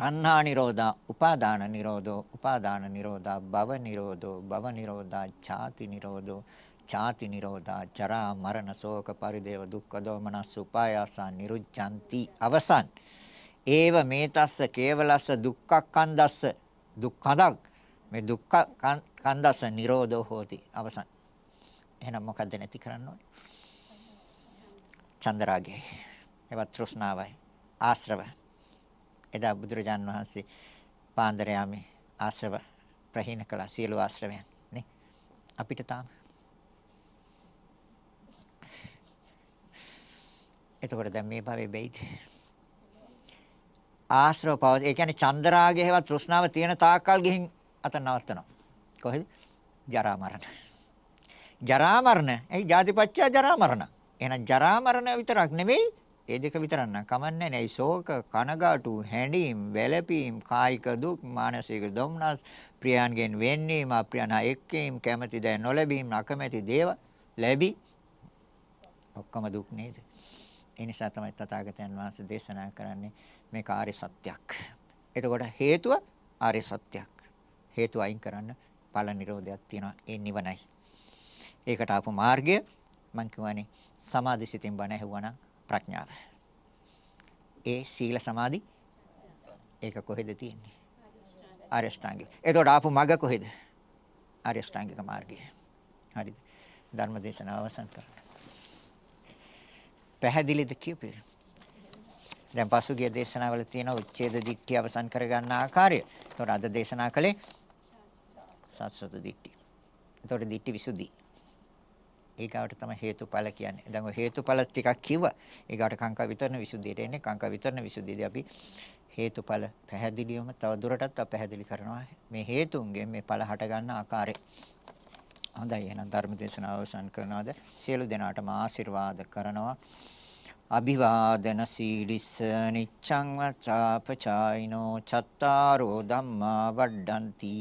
තණ්හා නිරෝධා උපාදාන නිරෝධෝ උපාදාන නිරෝධා භව නිරෝධෝ භව නිරෝධා ඡාති නිරෝධෝ ඡාති නිරෝධා ජරා මරණ ශෝක පරිදේව දුක්ඛ දෝමනස් උපායාසා නිරුච්ඡanti අවසන්. ඒව මේතස්ස කේවලස්ස දුක්ඛක්ඛන්දස්ස දුක්ඛදක් මේ දුක්ඛ කන්දස්ස නිරෝධෝ හෝති. අවසන්. එහෙනම් මොකද්ද නැති කරන්න ඕනේ? චන්දරාගේ එවත් තෘෂ්ණාවයි. ආශ්‍රව එදා බුදුරජාන් වහන්සේ පාන්දර යාමේ ආශ්‍රව ප්‍රහීන කළ සියලු ආශ්‍රවයන් නේ? අපිට තාම. එතකොට දැන් මේ භවයේ බෙයිද? ආශ්‍රව පව ඒ කියන්නේ චන්දරාගය හේවත් තෘෂ්ණාව තියෙන තාක්කල් ගිහින් අත නවත්තනවා. කොහෙද? ජරා මරණ. ජරා මරණ. එයි ජාතිපච්චය ජරා මරණ. එහෙනම් ජරා මරණ විතරක් නෙවෙයි ඒ දෙක විතරක් නම් කමන්නේ නැහැ. ශෝක, කනගාටු, හැඬීම්, වැළපීම්, කායික දුක්, මානසික දුම්නස්, ප්‍රියයන්ගෙන් වෙන්නීම, අප්‍රියන එක්කීම්, කැමැති දෑ නොලැබීම, අකමැති දේව ලැබි ඔක්කොම දුක් නේද? ඒ නිසා තමයි තථාගතයන් වහන්සේ දේශනා කරන්නේ මේ කාර්ය සත්‍යයක්. එතකොට හේතුව ආර්ය සත්‍යයක්. හේතු අයින් කරන්න ඵල නිරෝධයක් තියෙනවා. ඒ නිවනයි. ඒකට ආපු මාර්ගය මම කියවනේ සමාධි සිතින් බණ ඇහුවනම් ප්‍රඥාව. ඒ සීල සමාධි ඒක කොහෙද තියෙන්නේ? ආරියෂ්ඨාංගික. එතකොට ආපු මග කොහෙද? ආරියෂ්ඨාංගික මාර්ගය. හරිද? ධර්ම දේශනාව අවසන් කරන්න. පැහැදිලිද කියපේ? දැන් පසුගිය දේශනාවල තියෙන උච්ඡේද දික්ටි අවසන් කරගන්න ආකාරය. එතකොට අද දේශනා කළේ සත්සත දික්ටි. එතකොට දික්ටි විසුද්ධි. ඒකට තමයි හේතුඵල කියන්නේ. දැන් ඔය හේතුඵල ටිකක් කිව්වා. ඒකට කාංකා විතරන විසුද්ධියට එන්නේ. කාංකා විතරන විසුද්ධියදී අපි හේතුඵල පැහැදිලිවම තව දුරටත් අපැහැදිලි කරනවා. මේ හේතුන්ගෙන් මේ ඵල හට ගන්න ආකාරය. හොඳයි එහෙනම් ධර්ම දේශනාව අවසන් කරනවාද? සියලු දෙනාටම ආශිර්වාද කරනවා. අභිවාදන සීලිස්ස නිච්ඡං වචාපචායිනෝ චත්තාරෝ ධම්මා වඩ්ඩಂತಿ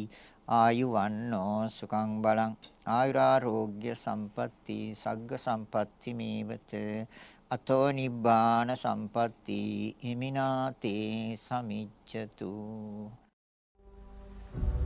ආයු වන්නෝ සුඛං බලං ආයුරාෝග්‍ය සම්පatti සග්ග සම්පatti මේවත අතෝ නිබ්බාන සම්පatti ඉමිනාතේ සමිච්ඡතු Thank you.